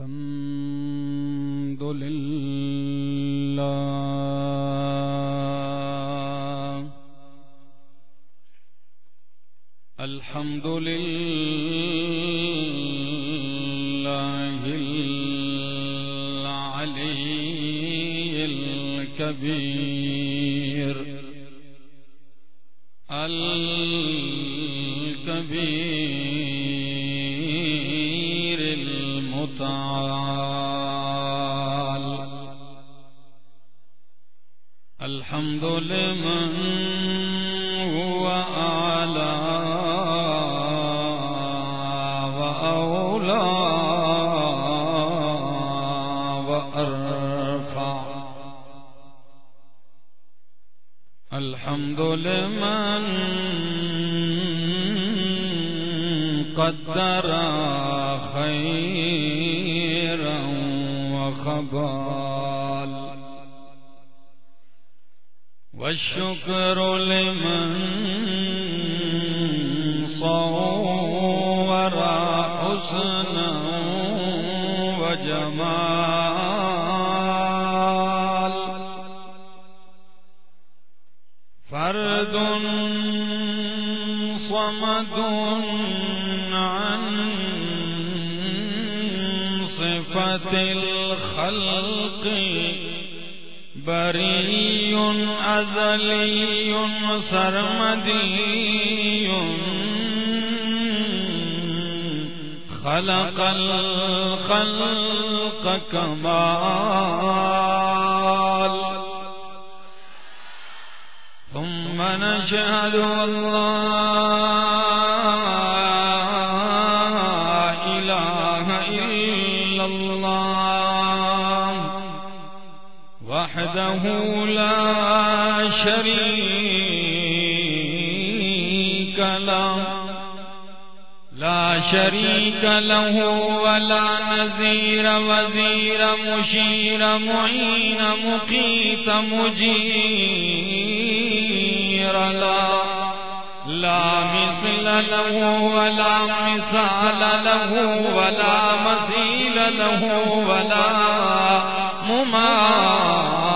الحمد لله. الحمد لله شريك له لا شريك له ولا نذير وزير مشير معين مقيت مجير لا لا مثل له ولا مثال له ولا مثيل له ولا مماثل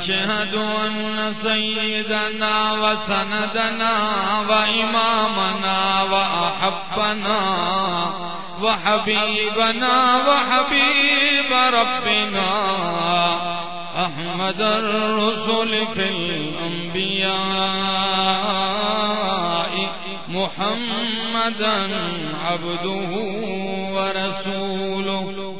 ونشهد أن سيدنا وسندنا وإمامنا وأحبنا وحبيبنا وحبيب ربنا أحمد الرسل في الأنبياء محمدا عبده ورسوله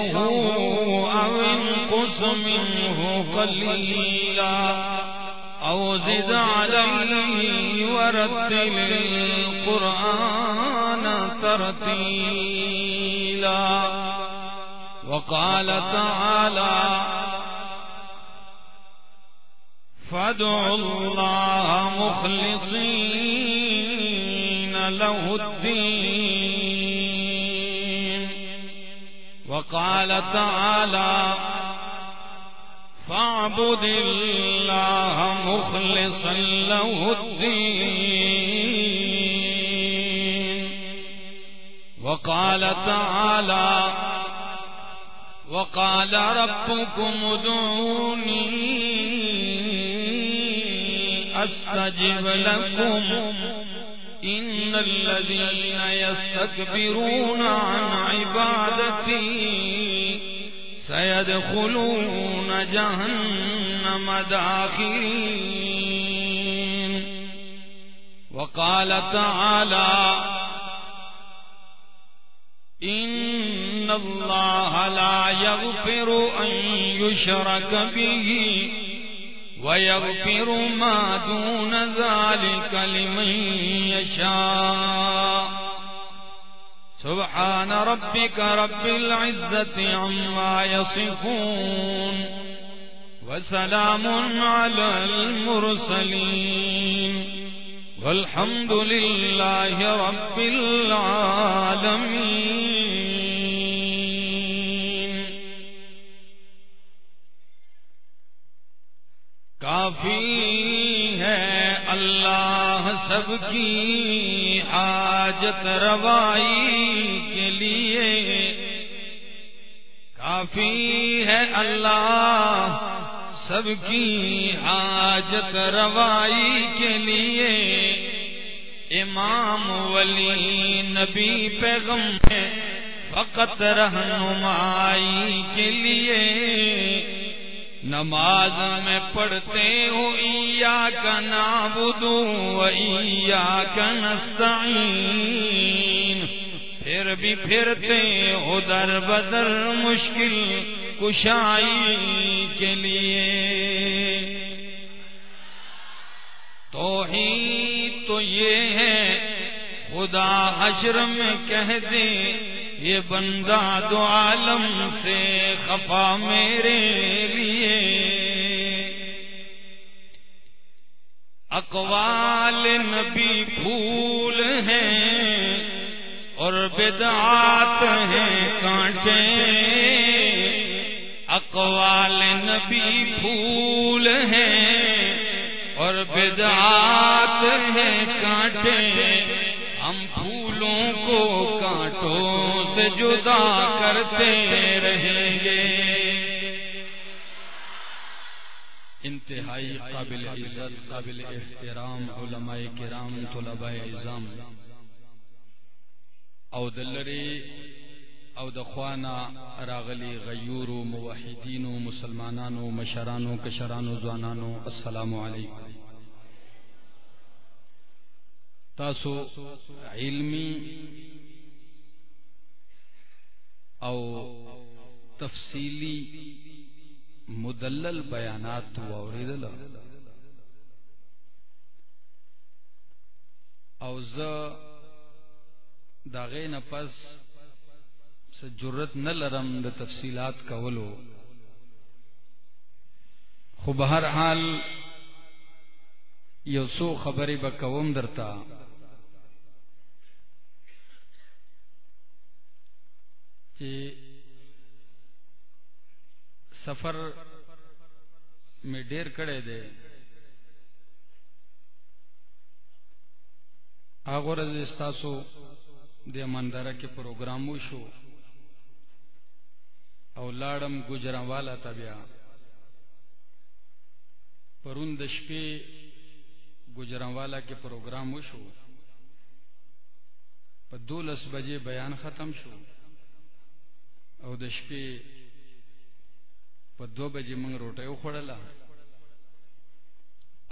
أو انقص منه قليلا أو زد عليه ورتل القرآن ترتيلا وقال تعالى فادعوا الله مخلصين له الدين وقال تعالى فاعبد الله مخلصا له الدين. وقال تعالى وقال ربكم ادعوني أستجب لكم. إن الذين يستكبرون عن عبادتي سيدخلون جهنم داخرين. وقال تعالى إن الله لا يغفر أن يشرك به ويغفر ما دون ذلك لمن يشاء سبحان ربك رب العزة عما يصفون وسلام على المرسلين والحمد لله رب العالمين کافی ہے اللہ سب کی حاجت روائی کے لیے۔ کافی ہے اللہ سب کی حاجت روائی کے لیے۔ امام ولی نبی پیغم ہے فقط رہنمائی کے لیے۔ نماز میں پڑھتے ہو ایا کا نابدو ایا کا نستعین۔ پھر بھی پھرتے ہو در بدر مشکل کشائی کے لیے۔ تو ہی تو یہ ہے، خدا حشر میں کہہ دے یہ بندہ دو عالم سے خفا میرے لیے۔ اقوال نبی پھول ہیں اور بدعات ہیں کانٹے اقوال نبی پھول ہیں اور بدعات ہیں کانٹے ہم پھولوں کو کانٹوں۔ جدا کرتے رہیں گے۔ انتہائی قابل عزت، قابل احترام علماء کرام، طلباء اعظام او دلری او دخوانا راغلی غیور موحدین و مسلمانانو، مشرانو، کشرانو زوانانو السلام علیکم۔ تاسو علمی او تفصیلی مدلل بیانات واوریدل. او ز داغه نه پس س جرأت نه لرم د تفصیلات کولو. خو به حال یو سو خبرې به کوم درتا چې سفر میں ډیر کړه دے۔ هغه ورځ استاسو د امانداره کې پروګرام وشو۔ او لاړم ګجرانوالا تبیا پرون د شپې ګجرانوالا کې پروګرام وشو۔ په دولس بجې بیان ختم شو۔ او د شپې په دو بجې موږ روټه وخوړله.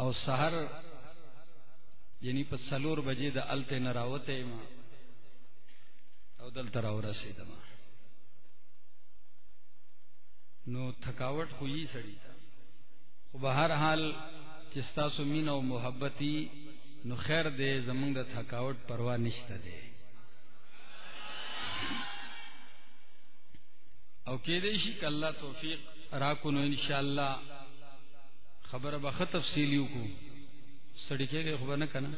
او سحر یعنی په سلور بجې د الته نه راوته ما او دلته راو رسیدم نو تھکاوٹ ہوئی سڑی خو به هر حال چې تاسو مين او محبتي نو خیر دې زمونږ د تھکاوٹ پروا نشته ده او کې دې شي ک الله توفیق راکو نو ان شاء الله خبر به خط تفصیلی کو سړی کې خو نه کنه؟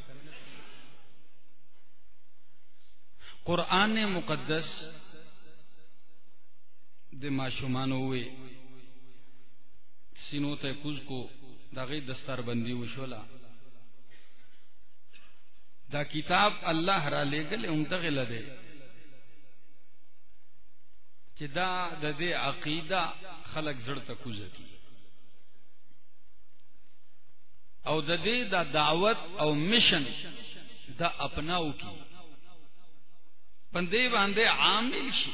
قران مقدس د ماشومان وې. سینو ته کوز کو دغه دستار بندي وشولا دا کتاب الله را لګل اون دغه لده چې دا د دې عقیده خلق زړه کوزه کی۔ او د دې دا دعوت او مشن دا اپناو کی۔ پندې باندې عامل شي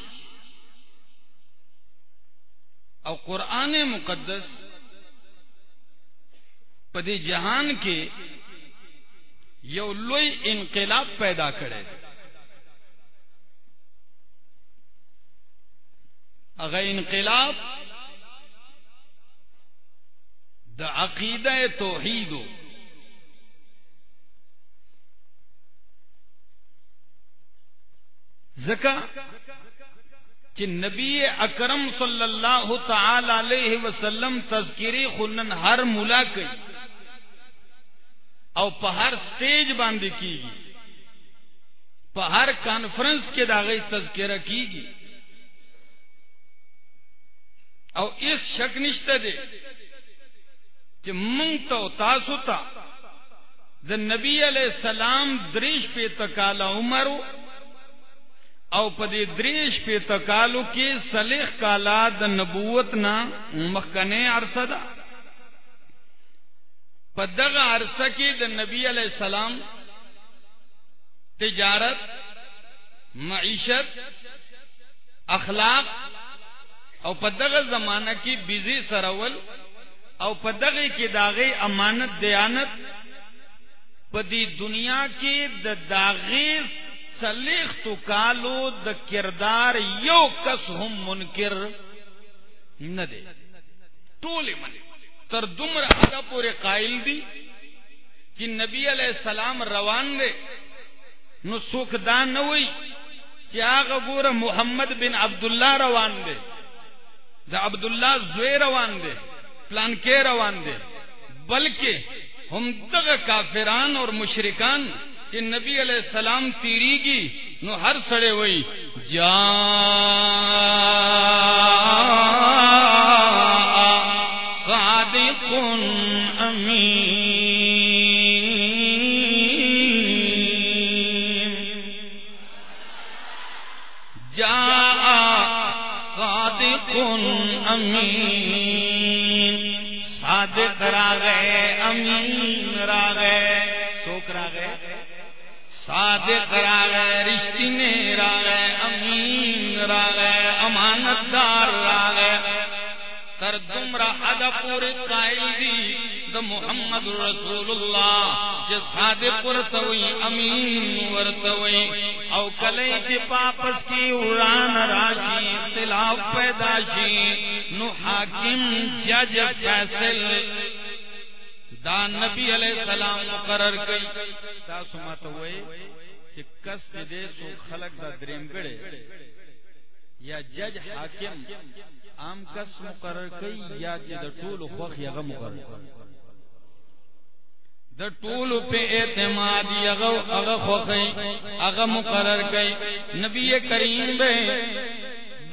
او قران مقدس په دې جهان کې یو لوی انقلاب پیدا کړي اگر انقلاب، دا عقیدہ توحید زکا کہ نبی اکرم صلی اللہ تعالی علیہ وسلم تذکری خلن ہر ملا کئی او پہر سٹیج باندھ کی گی پہر کانفرنس کے داغی تذکرہ کی گی او اس شک نشتے دے کہ منگ تو تاسو دا نبی علیہ السلام دریش پہ تکالا عمرو او پدی دریش پہ تکالو کی سلیخ کالا دا نبوت نا مخکنے عرصہ دا پدغ عرصہ کی دا نبی علیہ السلام تجارت، معیشت، اخلاق او پدغ زمانہ کی بزی سرول او پدغ کی داغی امانت، دیانت پدی دنیا کی دا داغی سلیخ تو کالو د کردار یو کس ہم منکر نہ دے ٹول من تر دمر ادا پورے قائل دی کہ نبی علیہ السلام روان دے نو سوکھ دان نہ ہوئی کیا غبور محمد بن عبداللہ روان دے دا عبداللہ زوی روان دے پلان کے روان دے بلکہ ہم تک کافران اور مشرکان کہ نبی علیہ السلام تیری گی نو ہر سڑے ہوئی جا صادق امین۔ صادق را گئے امین را گئے سوک را گئے صادق را گئے رشتی نے را گئے امین را گئے امانت دار را گئے تر دمرا ادا پورے قائل دی دا محمد رسول اللہ، جس صادق ورتوئی امین ورتوئی او کلئی جی چی پاپس کی اڑان راشی اختلاف پیدا شی۔ نو حاکم جج فیصل۔ دا نبی علیہ السلام مقرر کئی۔ دا سمات ہوئے کہ کس دے سو خلق دا دریم گڑے۔ یا جج حاکم۔ عام کس مقرر کئی یا چی دا طول خوخ یا مقرر کئی؟ دا طول پہ اعتماد یا غم خوخی اغا مقرر کئی۔ نبی کریم بے،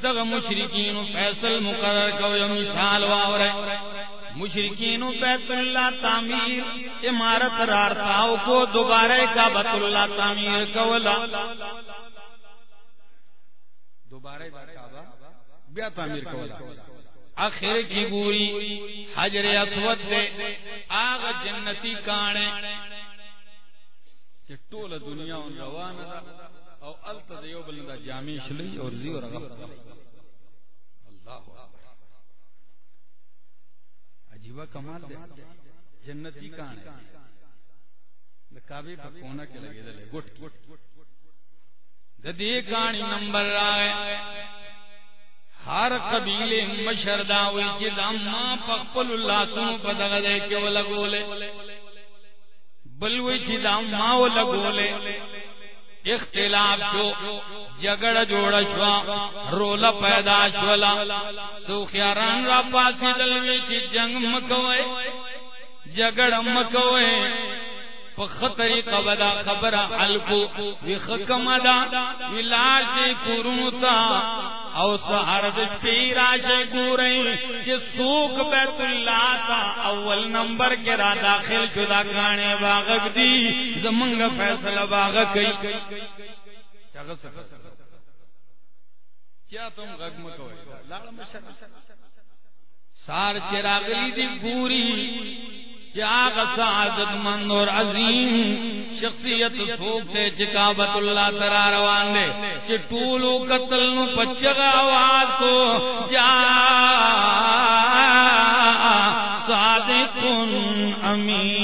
دغ مشرکین فیصل مقرر کو یا مثال واورے۔ مشرقین بیت اللہ تعمیر، عمارت رارتاؤ کو دوبارہ کا بت اللہ تعمیر کولا۔ دوبارہ بیا تعمیر کولا. آخر کی گوری حجر اسود دے. آغا جنتی کانے. کہ ٹول دنیا ان روان دا. او التا دیو بلندہ جامع شلی اور زی اور غفر اللہ عجیبہ کمال دے. جنتی کان ہے کعبے پر کونا کے لگے دلے. گٹ. ددی کانی نمبر آئے. ہر قبیلے مشردا ہوئی کہ دما پخپل اللہ سن پدغ دے کے وہ لگولے۔ بلوئی کہ دما وہ لگولے۔ اختلاف شو جگڑ جوڑ شوا، رولا پیدا شولا۔ سوخیاران را پاسی دلوی چی جنگ مکوئے، جگڑ مکوئے۔ پخطری قبدا خبر حلقو وخکم دا ولاشی کرونتا او سہر دشپی راشی گورئی کہ سوک بیت اللہ تا اول نمبر کے را داخل شدہ کانے باغک دی زمنگ فیصلہ باغک کئی کیا تم غگ مکوئے سار چراغلی دی پوری جاگ سعادت مند اور عظیم شخصیت سوک سوکھتے چکابت اللہ ترا روان دے کہ ٹولو قتل نو پچگا آواز کو جا صادق امین۔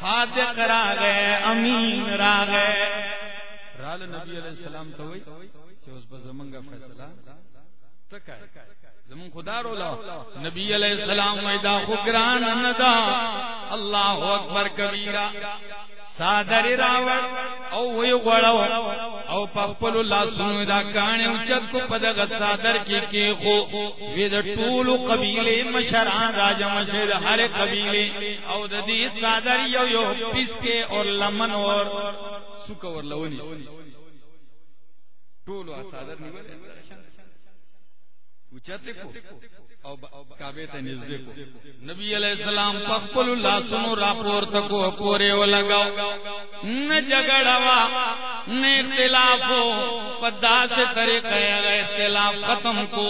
صادق را گئے، امین را گئے۔ رال نبی علیہ السلام تو ہوئی کہ اس پر زمنگا فیصلہ۔ زمون خدا رولا۔ نبی علیہ السلام ویدا خگران ندا اللہ اکبر کبیرہ۔ سادر راوڑ۔ او وی غړاو او پخپل الله سونو دا کانه اوچت کو پدغ سادر کی کی خو۔ وی د ټول قبیله مشران راج مشر هر قبیله او د دې سادر یو یو پیس کې اور لمن اور۔ سوک ور لونی ټول سادر نیول کو او نږدې کو۔ نبی علیہ السلام پخپل الله سنو راپور تکو پورے و لگاو نہ جھگڑوا نہ اختلاف ہو پدا سے طریقہ ہے اختلاف ختم کو۔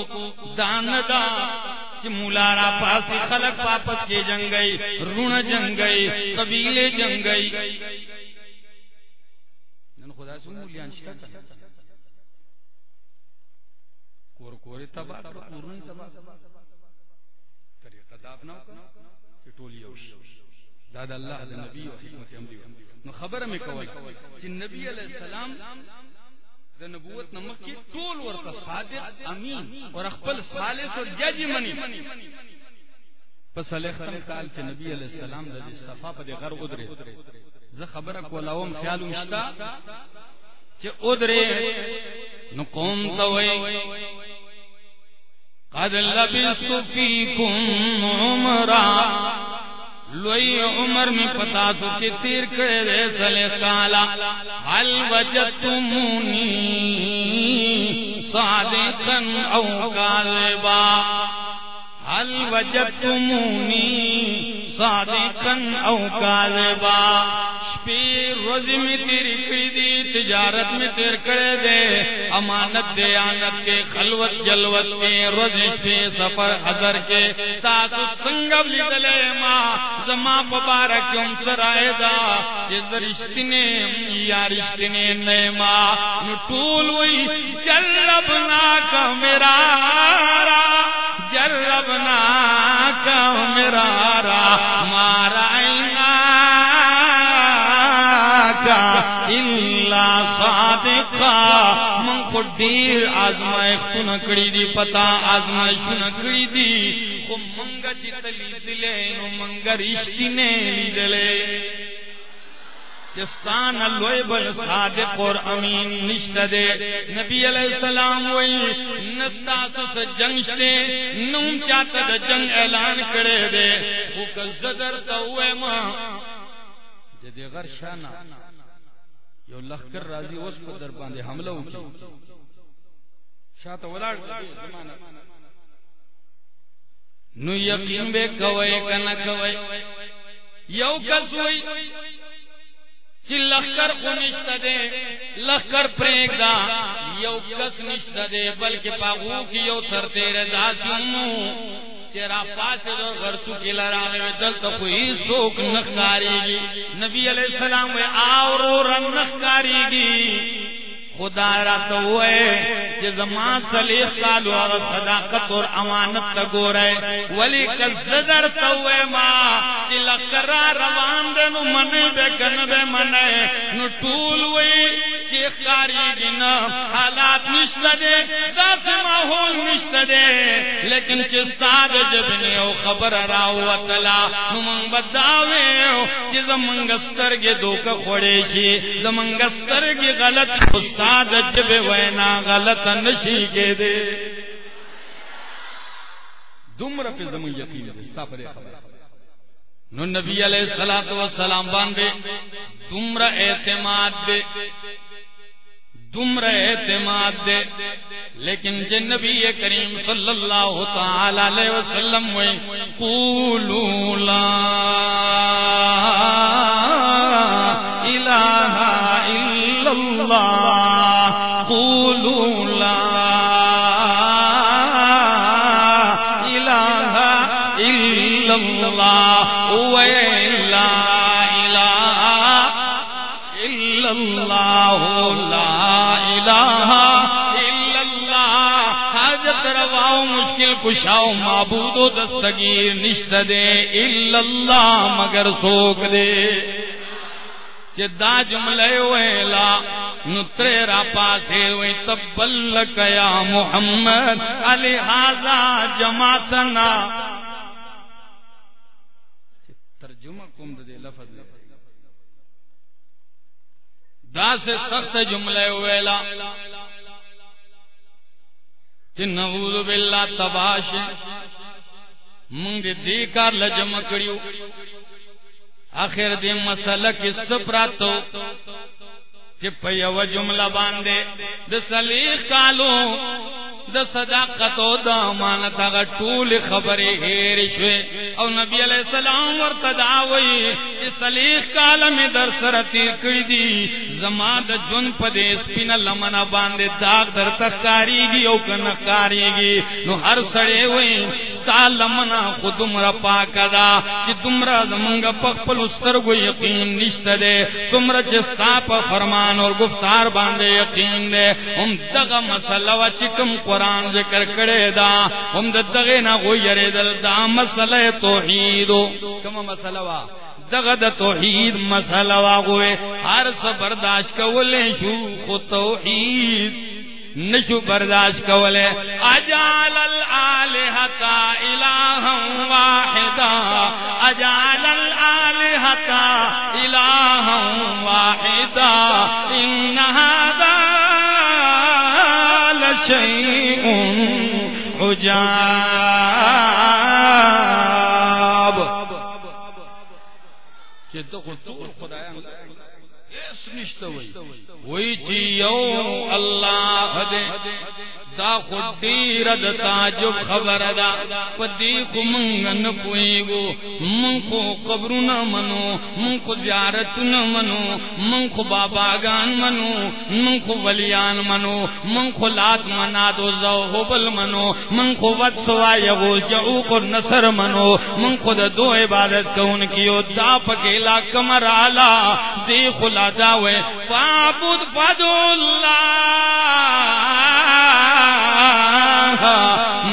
مولا پاس خلق واپس کے جنگ گئی رون جنگ گئی قبیلے جنگ گئی۔ خدا مولیان شتا کور کور تبا کورن تبا طریقہ دا اپنا کہ ټول یو شي دا د الله د نبی او حکمت عملی نو خبره مې کوي چې نبی علی السلام د نبوت نمک کی ټول ورته صادق، امین اور خپل صالح او جج منی. پس علیہ السلام کال چې نبی علیہ السلام د صفا په غر ودره زه خبره کولاوم خیال وشتا چې ادره نو قوم ته وای قد لبست فیکم عمرا۔ لوئی عمر میں پتا تو کہ تیر کرے دے سلے کالا۔ حل وجدتمونی صادقا او کاذبا۔ حل وجدتمونی صادقا او کاذبا۔ شپیر روزی میں تیری کری دی تجارت میں تیر کرے دے۔ امانت دے آنت کے خلوت جلوت کے روزش پہ سفر حضر کے۔ تاسو سنگب لیدلے ماں زما مبارک ام سرائے دا۔ جز رشتنے یا رشتنے نئے ماں نٹول وی جلبنا کا میرا جلبنا کا۔ میرا مارا صادقا، من کو دیر آزمائش نکڑی دی، پتا آزمائش نکڑی دی۔ خو منگا چی تلی دلے، نو منگا رشتی نے لی دلے بل صادق اور امین نشت دے۔ نبی علیہ السلام وی نستاسو سے جنگ شتے نوم چاہتا دا جنگ اعلان کرے دے۔ وہ کزدر تا ہوئے ماں جدی غر شانا یو لخر راضی اوس په در باندے باندې حمله وکړي شاته ولاړ نو یقین به کوي کنه کوي یو کس وی چې لخر خو دے، لخکر لخر دا، یو کس نشتا دے، بلکہ پاغو کی یو سر تیرے دا سنو۔ چیرا پاس دو غرسو کی لرانے میں دلتا کوئی سوک نخکاری گی نبی علیہ السلام میں آورو رن نخکاری گی خدا را تو ہوئے کہ زمان صلیح قالو اگر صداقت اور امانت تا گو رہے ولی کل زدر تو ہوئے ماں کہ لکرہ روان دے نو منے بے کن بے منے نو ٹول ہوئی چیخ کاری گنا حالات نشت دے داس ماحول نشت دے، لیکن چستاد جب نیو خبر راو وطلا نمان بداوے چیز منگستر کے دوکا خوڑے شی زمنگستر کی غلط خستا استاد جب وینا غلط نشی کے دے۔ دمر پہ زمین یقین دے، ستا پر خبر۔ نو نبی علیہ الصلوۃ والسلام باندے تمر اعتماد دے۔ تمر اعتماد دے۔ لیکن جن نبی کریم صلی اللہ تعالی علیہ وسلم ہوئے قولوا لا مشکل معبود و دستگیر نشت دے اللہ مگر سوک دے۔ کہ دا جملے ویلا نترے را پاسے وی تبلک یا محمد علی حاضا جماعتنا۔ ترجمہ کم دے لفظ دا سے سخت جملے ویلا کہ نعوذ باللہ تباش منگ دی کار لجم کریو آخر دی مسئلہ کی سپراتو کہ پیو جملہ باندے، دسلیخ کالو۔ د صداقت او د امانت هغه ټول خبره هېر شوه او نبی علیہ السلام ورته داوي چې صلیخ کال در سره تیر کړی دي. زما د جون په دې سپین لمنه باندې داغ در تکاریږي او کنه کاریږي نو هر سړی وای ستا لمنه خودم را پاکا دا چې تمرا زمونږ په خپل سترګو یقین نشته ده تمرا چې ستا په فرمان او گفتار باندې یقین ده هم دغه مسله وا چې کوم قرآن ذکر کرے دا، ہم دغه نہ کو دل دا مسئلہ توحید. کما مسئلہ وا؟ دغه د توحید مسئلہ وا ہوئے ہر سو برداشت کولے شو خو توحید. نشو برداشت کولے. اجال الالہۃ الہا واحدا. اجال الالہۃ الہا واحدا. ان هذا شيء عجاب چې ټول اس نشته وای وای چې یو الله دې دا خود دیر د تعجب خبر دا. پدی خو منگ نه پویګو من خو قبرونه منو. من خو زیارتونه منو. من خو باباګان منو. من خو ولیان منو. من خو لات منات او زوبل منو. من خو ود سوا یغو جو کو نصر منو. من خو د دو عبادت کون کیو دا پکې لا کمر اعلی دی خلا دا وې فعبد فضل الله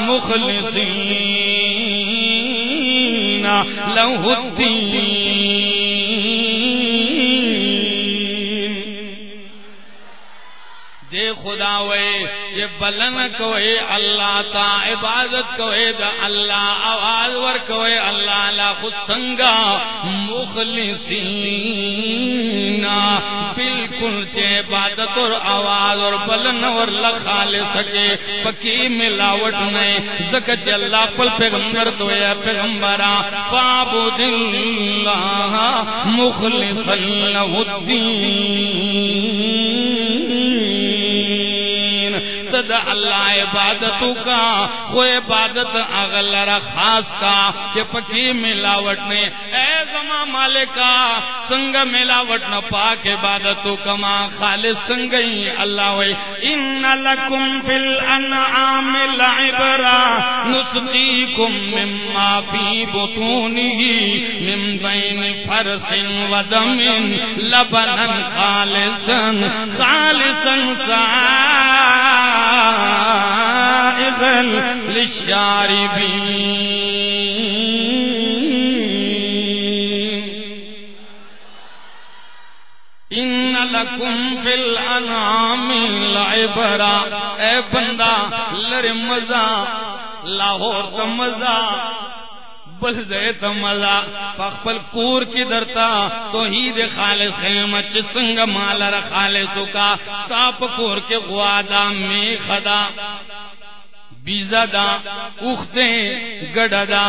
مخلصین له الدین۔ خدا وے، یہ بلن کوئے، اللہ تا عبادت کوئے، دا اللہ آواز ور کوئے، اللہ لا خود سنگا مخلصین۔ بالکل چے عبادت اور آواز اور بلن اور لخال سکے، پکی ملاوٹ نہیں زکر چے اللہ پل پیغمبر تو یا پیغمبرا فابد اللہ مخلصا له الدین۔ تد اللہ عبادتو کا، خو عبادت اغلر خاص کا کہ پکی ملاوٹ نے اے زما مالکا سنگ ملاوٹ نہ پاک عبادتو کما؟ خالص سنگئی اللہ وی ان لکم فی الانعام العبرا نسقیکم مما فی بطونه من بین فرس ودم لبنا خالصا خالصا سائغا للشاربين ان لکم فی الانعام العبرا اے بندہ، لر مزا لاہور تا مزا بل دے تا مزا پخپل کور کی درتا توحید خالص خیمت، سنگ مالا را خالصو کا. ساپ کور کے غوادا میں خدا. بیزا دا اختے گڑا دا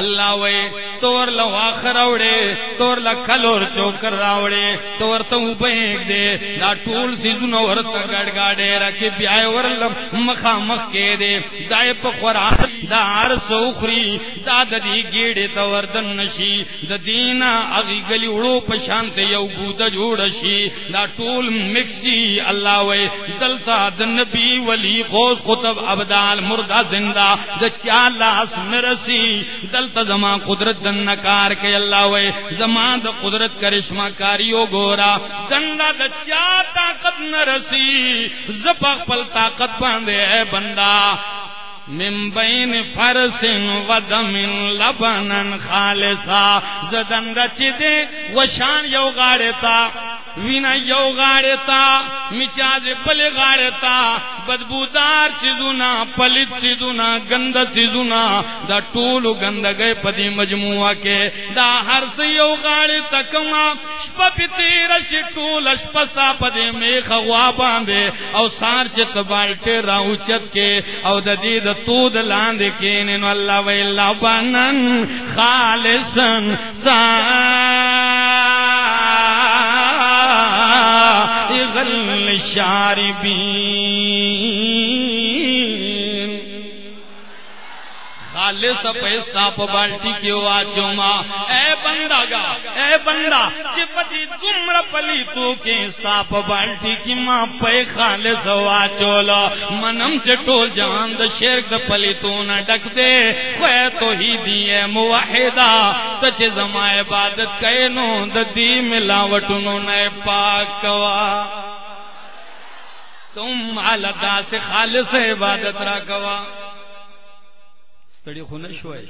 اللہ وے، تور لوا خراوڑے تور لکھلور چوکر راوڑے، تور تو بیگ دے دا ټول سیزونو ورته گڑ گاڑے رکھے بیائے ورلم مخا مخ کے دے، دائے پا خوراک، دا عرص اخری، دا دا دی گیڑے تا وردن نشی، دا دینا اغی گلی اڑو پشانتے یو گودا جوڑ شی دا ټول مکسی، اللہ وے، دلتا دا نبی ولی غوز قطب عبدال مردہ زندہ دا لاس نرسی دلتا زمان قدرت دن نکار کے اللہ وے۔ زمان دا قدرت کرشمہ کاریو گورا۔ زندہ دا چا طاقت نرسی زپاق پل طاقت باندے، اے بندہ۔ من بین فرس و دم لبنا خالصا۔ زدن رچی دے، وشان یو غاڑتا وینا یو غاڑے مچاز بل غاڑے بدبودار چیزونا پلت چیزونا گند چیزونا دا ټول گند گئے پدی مجموعہ کے، دا ہر سیو غاڑے تکما شپا پی تیرش ټول شپا سا پدی میخ غوا باندے، او سار چت بالٹے راو چت کے، او دا دی دا تود لاندے کے نینو اللہ و اللہ بانن خالصن سا غل شاربین خالص پیسہ پبالٹی کے واچو ماں اے بندہ گا۔ اے بندہ چپتی تمر پلی تو کے ساپ بالٹی کی ماں پے خالص واچو لا منم چٹول جان دا شرک دا پلی تو نہ ڈک دے۔ خوے تو ہی دیئے موحدہ، سچ زما عبادت کینو دا دی ملاوٹنو نئے پاک کوا۔ تم علدا سے خالص عبادت را کوا۔ ستڑی خونه شوي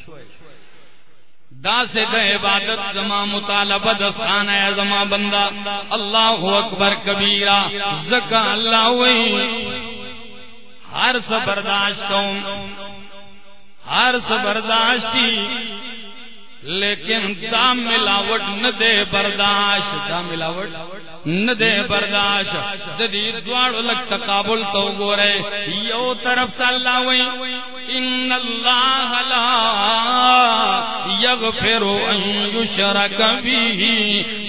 دا سے د عبادت زما مطالبہ دسان ہے زما بندہ۔ اللہ اکبر کبیرہ، زکا اللہ وئی۔ ہر سا برداشت ہر سبرداشتی۔ لیکن دا ملاوٹ نہ دے برداشت، دا ملاوٹ نہ دے برداشت۔ جدید دوارو لگ تقابل تو گو رہے یو طرف تا اللہ وئی ان اللہ لا یغفر ان یشرک به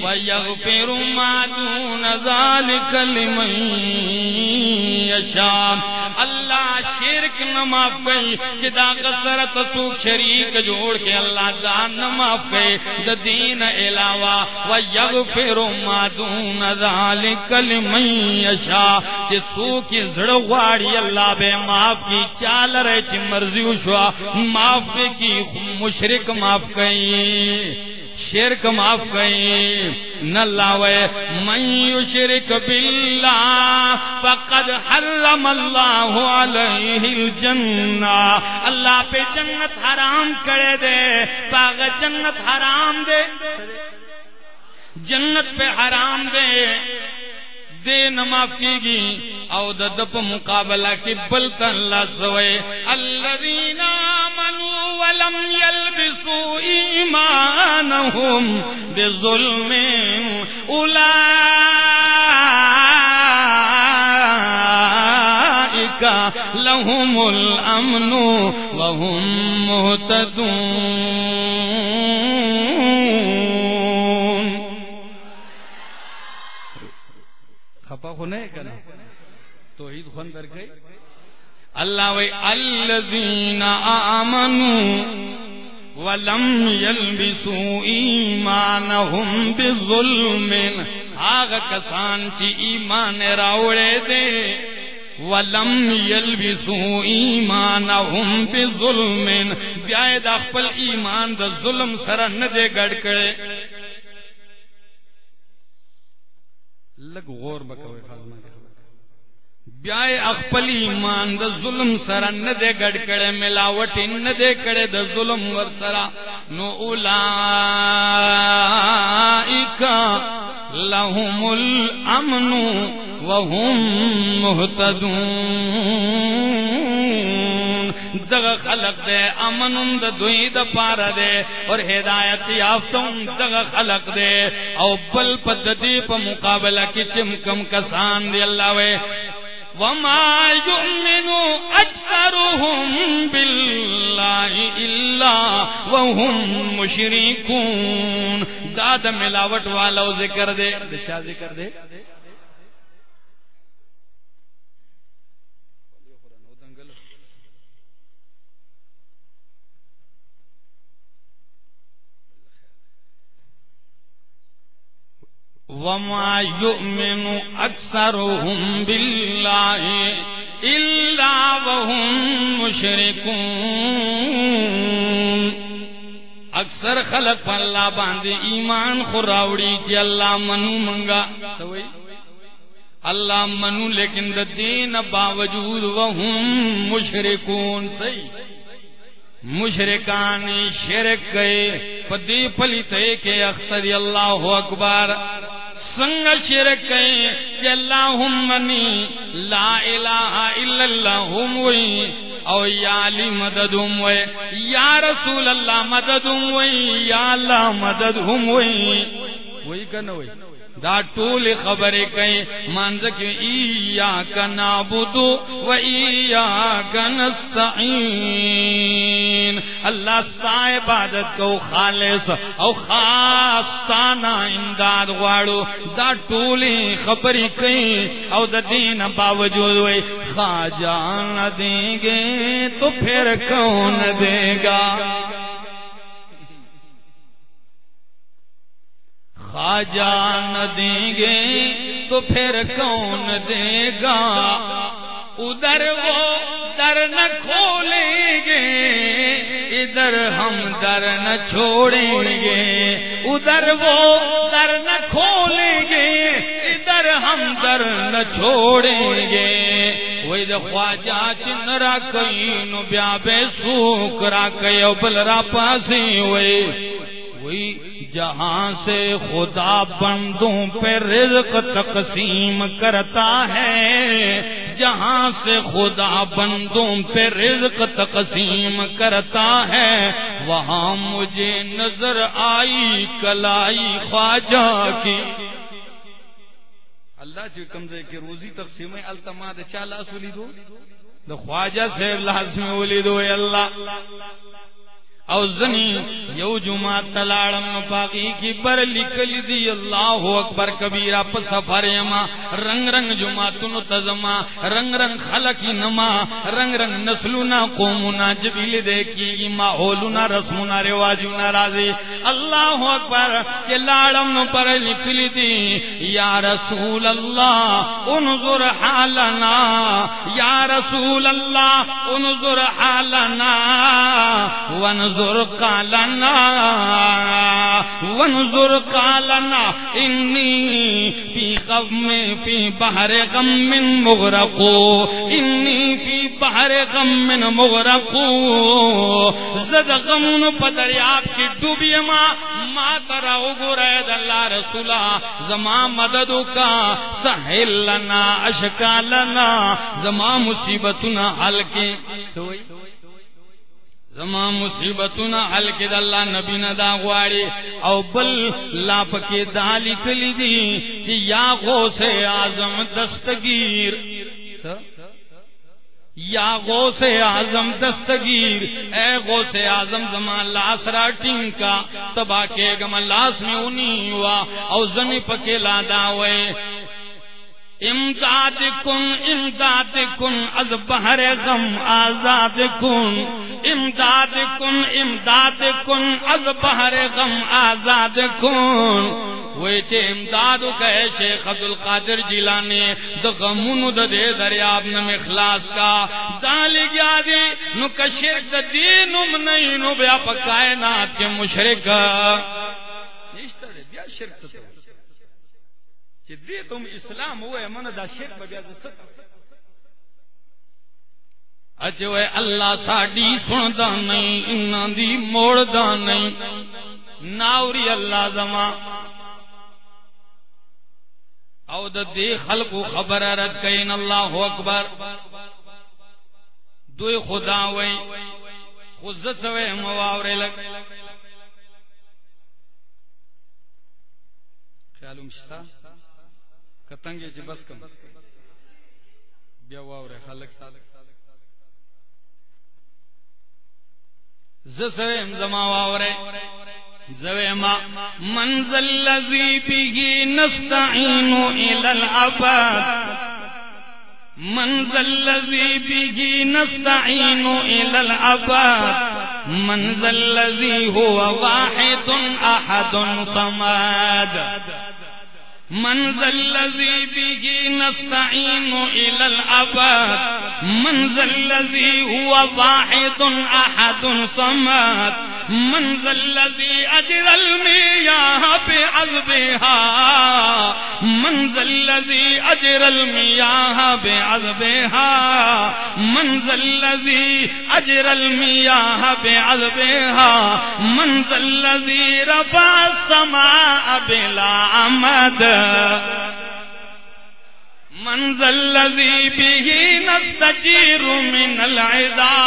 و یغفر ما دون ذلك لمن یشاء۔ اللہ شرک نہ معاف کئی کہ دا کثرت تو شریک جوڑ کے اللہ دان نہ معاف کئی دا دین علاوہ و یغفر ما دون ذالک لمن یشا کہ سو کی زڑ غواڑی اللہ بے معاف کی چال رہے چ مرضی وشوا معاف کی مشرک معاف کئی شرک معاف کئی نہ لاوے، من یشرک باللہ، فقد حرم اللہ علیہ الجنہ۔ اللہ پہ جنت حرام کرے دے پاگ جنت حرام دے۔ جنت پہ حرام دے۔ دے نماف کی گی او د دپ مقابلہ کی بلت اللہ سوئے۔ الذین ایمانهم بظلم اولئک لهم الامن وهم مهتدون. خپا خو نه کنه؟ توحید خون در گئی اللہ وی، الذین آمنوا ولم یلبسوا ایمانهم بظلم. آغا کسان چی ایمان راوڑے دے. ولم یلبسوا ایمانهم بظلم. بیائے دا خپل ایمان دا ظلم سره نه دے گڑ کړي لگ غور بکوي خالما بیا خپل ایمان د ظلم سره نه دے گډ کړه ملاوت نه دے کړه د ظلم ور سره نو اولائک لهم الامن وهم مهتدون دغ خلق دے، امن د دوی د پار دے۔ اور ہدایت یافتم دغ خلق دے۔ او بل پددی په مقابله کې چمکم کسان دی الله وے۔ وما يؤمن أكثرهم بالله إلا وهم مشركون. داد ملاوٹ والو ذکر دے دشا ذکر دے؟ وما يؤمن أكثرهم بالله إلا وهم مشركون. اکثر خلق پر اللہ باندے ایمان خراوڑی کی جی اللہ منو منگا. سوئی؟ اللہ منو لیکن دا دین باوجود وهم مشرکون. صحیح مشرکان شرک گئے. پدی پلی تے کہ اختری اللہ اکبر. سنگ شرک کہ اللہم منی لا الہ الا اللہ وی، او یا علی مدد وی، یا رسول اللہ مدد وی، یا اللہ مدد وی۔ وی کنا وی دا ټول خبرې کوي مانځ کې اياک نعبد و اياک نستعين الله ستا عبادت کو خالص او خاص تانا امداد غواړو۔ دا ټول خبرې کوي او د دین باوجود وي خواجہ نہ دیں گے تو پھر کون دے گا؟ خواجہ نہ دیں گے تو پھر کون دے گا؟ ادھر وہ در نہ کھولیں گے، ادھر ہم در نہ چھوڑیں گے۔ ادھر وہ در نہ کھولیں گے، ادھر ہم در نہ چھوڑیں گے۔ وہی خواجہ چن را کئی نو بیا بے سوک را کئی بل را پاسی ہوئی وہی جہاں سے خدا بندوں پہ رزق تقسیم کرتا ہے، جہاں سے خدا بندوں پہ رزق تقسیم کرتا ہے، وہاں مجھے نظر آئی کلائی خواجہ کی۔ اللہ جو کمزے کی روزی تقسیم التماد چالا سلی دو خواجہ سے لازمی ولی دو اللہ۔ او زنی، یو جمعہ تلاڑم پاکی کی پر لکل دی اللہ اکبر کبیرہ پا سفر یما، رنگ رنگ جمعہ تنو تزما، رنگ رنگ خلقی نما، رنگ رنگ نسلونا قومنا جبیل دیکھی ماحولنا رسمنا رواجونا رازی اللہ اکبر کہ لاڑم پر لکل دی، یا رسول اللہ، انظر حالنا، یا رسول اللہ، انظر حالنا، ونظر وانظر قالنا وانظر قالنا انی فی غم فی بحر غم من مغرقو انی فی بحر غم من مغرقو زد غمون پدریاب کی ڈوبی ما ما ترا اگرید اللہ رسولا زما مددو کا سہل لنا اشکالنا زما مصیبتنا حل کے سوئی زما مصیبتنا حل کې د الله نبی نه دا غواړي او بل لا پکې دالی کلی دي چې یا غوث اعظم دستگیر. یا غوث اعظم دستگیر. اے غوث اعظم زما لاس را ٹینکا. تبا کے گم لاس میں اونی ہوا او زمین پکے لادا ہوئے امداد کن امداد کن از بہر غم آزاد کن امداد کن امداد کن از بہر غم آزاد کن وہی امداد کہے شیخ عبد القادر جیلانی دو غمون دو دے دریاب نم اخلاص کا. دالی گیا دی نو کشرک دینم نہیں، نو بیا پکائنات کے مشرک. نیشتر بیا شرک ستر چې دې تم اسلام وې من دا شرک به بیا ست اچ وے اللہ ساڈی سندا نہیں انہاں دی موڑدا نہیں ناوری اللہ زما او د دې خلق خبر رد کین اللہ اکبر دوی خدا وې خود سوې مواورې لک خیالم شتا کتنگی چی بس کم. بیا واورے خلق زسویم زما واورے زویما منزل لذی بیگی نستعینو الالعباد منزل لذی بیگی نستعینو الالعباد منزل لذی هو واحد، احد صماد منزل الذي به نستعين إلى الأبد منزل الذي هو واحد أحد صمد منزل اجرل میں یہاں پہ ازب منزل اجرل میں یہاں پہ ازب منزل اجرل میں یہاں پہ ازب منزل رفع السماء بلا عمد. منزل الذي به نستجير من العدا.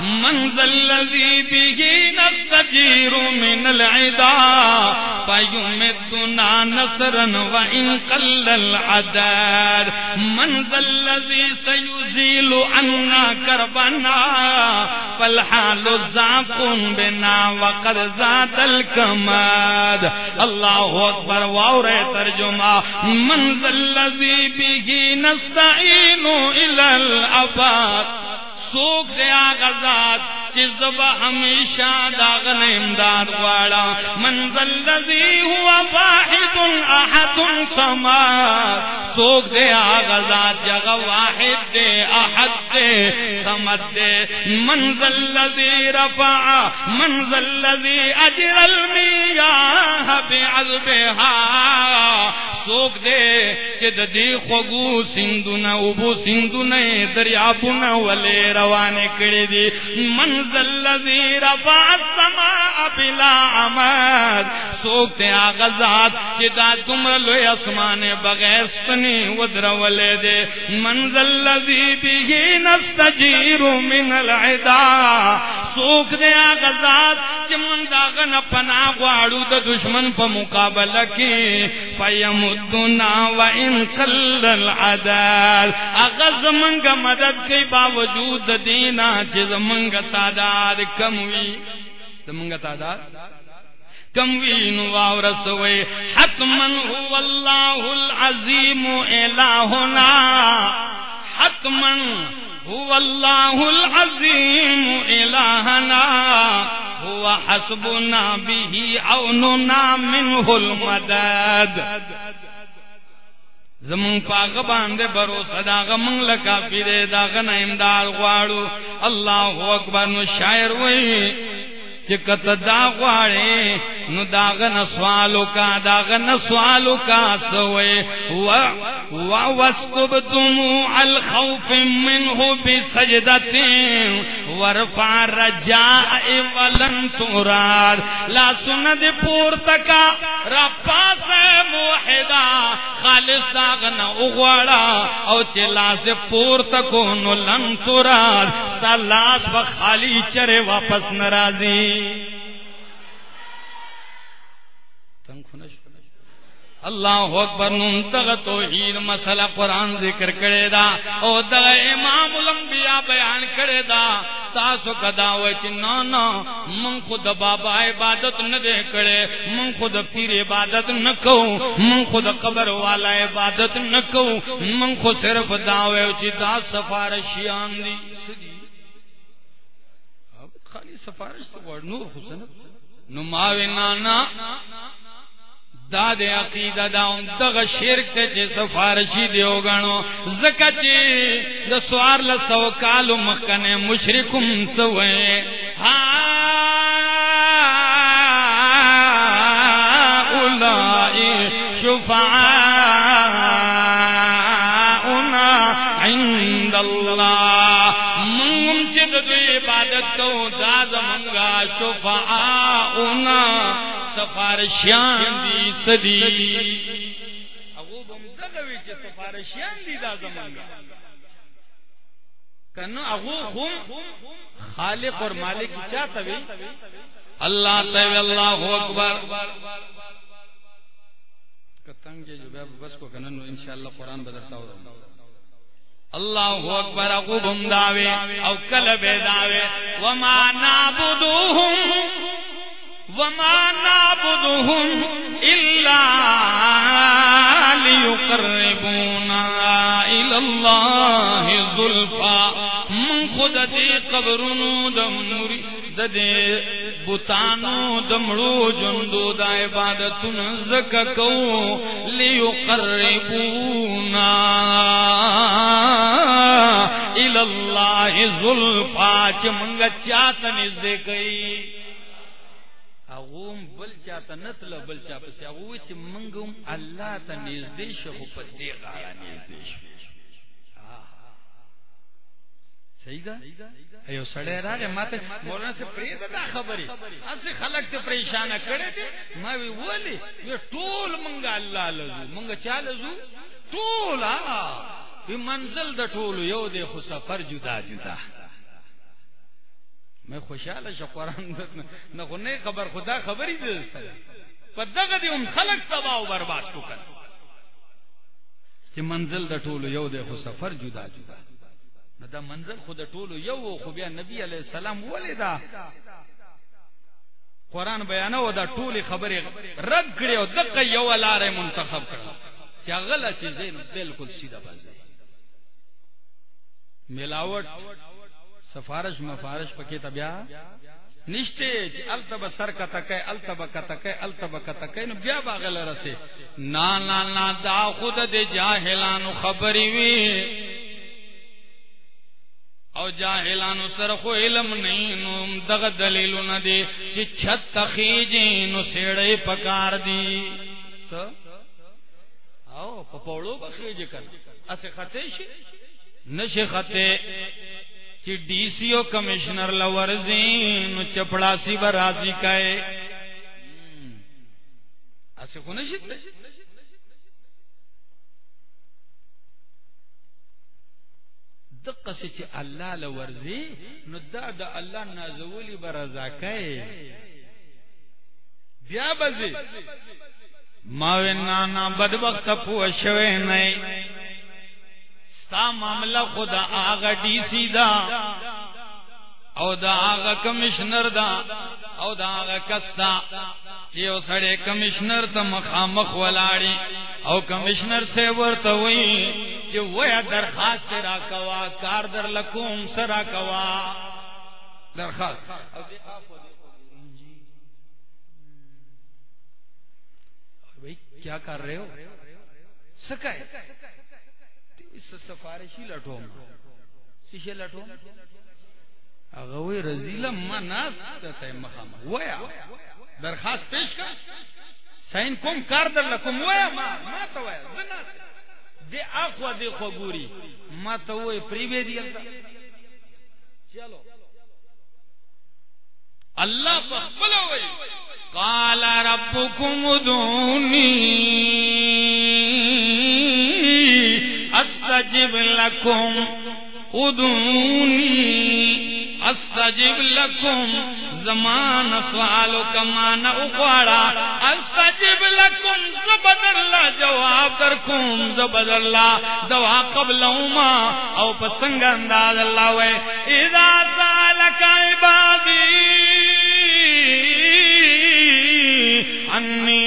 منزل الذي به نستجير من العدا. فيمدنا نصرا وإن قل العداد. منزل الذي سيزيل عنا كربنا. فالحال زاق بنا وقد زاد الكماد. الله أكبر. ووري ترجمة. منزل الذي به به نستعين إلى الأباد سوک دیا غزاد چزب ہمیشہ داغن امداد واڑا منزل لذی ہوا واحد احد سما۔ سوک دیا غزاد جگ واحد دے، احد دے سمد دے۔ منزل لذی رفع منزل لذی اجر المیاہ بعذبها سوک دے چد دی خوگو سندو سندونا ابو سندو نہ دریابو سندونا دریابونا ولی روانے کڑی دی منزل لذی رفع السماء بلا عمد. سوک دے آغازات چدا تمر لوی اسمان بغیر سپنی ودر ولی دے. منزل لذی بھی نستجیر من العدا. سوک دے آغازات چمن داغن پنا غواړو د دشمن په مقابله کې پيمدنا وان قل العدال اغز منګ مدد کوي باوجود دینا چې زمنګ تعداد کم وي. زمنګ تعداد کم وی نو ورسوي حتما هو الله العظیم الہنا حتما هو الله العظيم إلهنا هو حسبنا به عوننا منه المدد. زمون پاغ باندے بروسه دا غمن لکا پیرے دا غن امداد غواړو الله اکبر نو شاعر وئی چې کته دا غواړي نو داغن سوالو کا داغن سوالو کا سوئے۔ و واسکبتم الخوف منه بسجدت ورفع رجاء ولن تراد۔ لا سند پور تکا رپا سے موحدا خالص داغ داغن اغواڑا۔ او چلا سے پور تکو، نو لن تراد۔ سلاس و خالی چرے واپس نرازی۔ اللہ اکبر نون تغ توحید مسئلہ قرآن ذکر کرے دا او دا امام الانبیاء بیان کرے دا تاسو کدا وے چ نا نا، من خود بابا عبادت نہ دے کرے، من خود پیر عبادت نہ کو من خود قبر والا عبادت نہ کو من خود صرف داوے چ دا سفارشیان دی۔ خالی سفارش تو نور حسن نماوی نانا دا دے عقیدہ دا ان دغ شرک تے چے سفارشی دیو گانو زکا چے دا سوار لسو کالو مکنے مشرکم سوئے۔ ہاں اولائی شفعاؤنا عند اللہ۔ عبادت کو داد منگا، شفعاؤنا، سفارشیان دی سدی اگو بم دغوی چې سفارشیان دی دا زمانگا کنو اگو خم خالق اور مالک کیا توی اللہ تعالی اللہ اکبر۔ کتنگ جو بس کو کنن انشاءاللہ قرآن بدرتا ہو رہا اللہ اکبر اگو بم داوے او کل بے داوے وما نابدوہم وما نعبدهم إلا ليقربونا إلى الله ظلفا من خود دي قبرنو دموري ددے بتانو دمڑو جندو، دا عبادت زک کو لیقربونا الى الله ظلفا چ منگا چات نزدے گئی اغوم بل چا چاته نتل بل چا پس اغو چې منګم الله ته نږدې شو په دې غاړه نږدې شو. صحیح ده؟ ایو سړی راغی ماته مولانا سے پرې دا خبرې. اسی خلک ته پریشان کړي دي. ما وی ولی وی ټول مونږ الله لزو. مونږ چا لزو؟ ټول وی منزل د ټول یو دی خو سفر جدا جدا. میں خوشحال شو، قرآن نہ خنے خبر خدا خبر ہی دے پر دغه دی ام خلق تباہ و برباد کو کر۔ کہ منزل د ټول یو دی خو سفر جدا جدا۔ نہ دا منزل خود ټول یو خو بیا نبی علیہ السلام ولدا قرآن بیان او دا ټول خبره رد کړي او دغه یو لارې منتخب کړه چې غلط چیزې بالکل سیده بازه ملاوٹ سفارش مفارش پکې تبیا نشته چې التب سر کا تکه التب کا تکه التب کا تکه نو بیا باغل رسه نا نا نا، دا خود د جاهلانو خبري وی۔ او جاهلانو سره خو علم نه نو دغه دلیل نه دي چې چھت تخیجی، نو سیړې پکار دي س او په پوړو بخیږي کړه اسه خطه شي نشه خطه چې ڈی سی او کمشنر لورزین نو چپڑا سی برازی کای اسه خو نشي دقه چې الله لورزی نو دا د الله نازولی برازا کای بیا بزی۔ ما وینا نا بدبخت پوه شوه ستا معاملہ خدا آغا ڈی سی دا. او دا آغا کمشنر دا. او دا آغا کستا چیو سڑے کمشنر تا مخامخ ولاڑی. او کمشنر سے ورتا ہوئی چی ویا درخواست را کوا، کار در لکوم سرا کوا. درخواست. بھئی کیا کر رہے ہو؟ سکائے سفارشی لٹو شیشے لٹو اغوی رزیلا ما ناس ته مخام ویا۔ درخواست پیش کا سین کوم کار در لکم۔ ویا ما ما ته ویا۔ زنا دی اخوا دی خو ګوري ما ته وای پریوی دی چلو۔ اللہ فخبل وی۔ قال ربكم ادونی استجب لکم ادونی استجب لکم زمان سوالو کمان اخوارا استجب لکم زبد اللہ جواب درکم زبد اللہ دعا قبل اوما. او پسنگ انداز اللہ وے، اذا سالک عبادی، انی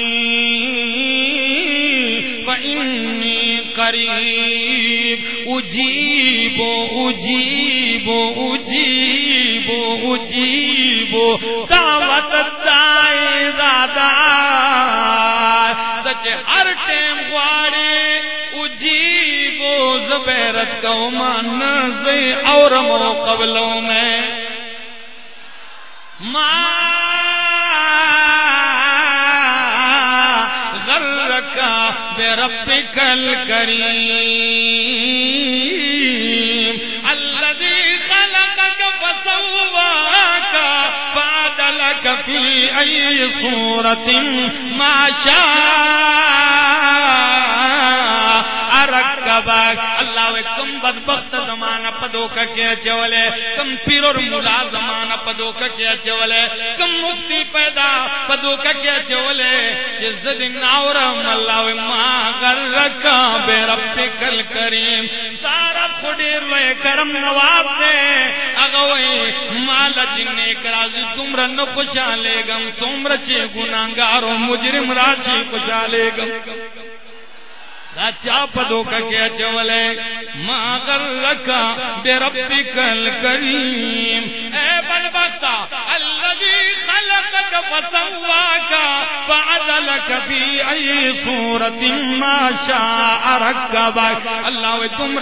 فإنی قریب. اجیب اجیب اجیب اجیب دعوت دائی سچ ہر ٹیم غواری اجیب زبیرت کو مان زی اور مرو قبلوں میں۔ ما بربک الكریم الذي خلقك فسواك فعدلك في أي صورة ما شاء ارکبک اللہ وے کم بدبخت زمانہ پدو کا کیا چولے، کم پیر اور مولا زمانہ پدو کا کیا چولے، کم مفتی پیدا پدو کا کیا چولے جس دن اللہ وے ما بے سارا خودیر وے کرم نواب دے اگوئی مالا جننے کرازی تمرا نو خوشالے گم تمرا چے گناہگارو مجرم راشی خوشالے گم۔ دا چاپ کا کیا چولے؟ اے الذي خلقك فسواك فعدلك في ما شاء ركبك اللہ وہ تم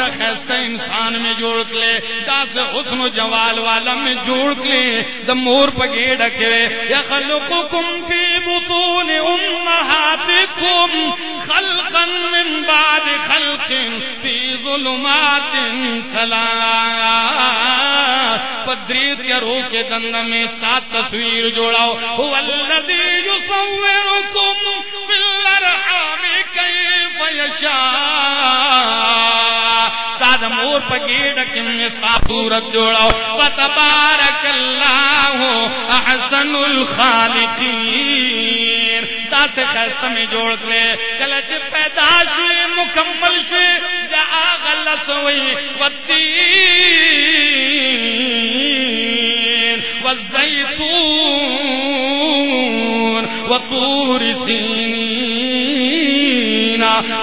انسان میں جوڑ لے داس حسن و جوال والا میں جوڑ لے دمور پگے ڈکے یخلقکم فی بطون امہاتکم۔ خلقا من بعد خلق في ظلمات ثلاث پدریت کے روح کے دند میں سات تصویر جوڑاؤ. هو الذي يصوركم بالارحام كيف يشاء ساد مور پگیڑ کم صورت جوڑاؤ۔ فتبارک اللہ احسن الخالقین تاس خیستا میں جوڑ لے۔ کلچ پیدا شوی مکمل شوی جا غلط ہوئی والتین والزیتون وطور سینین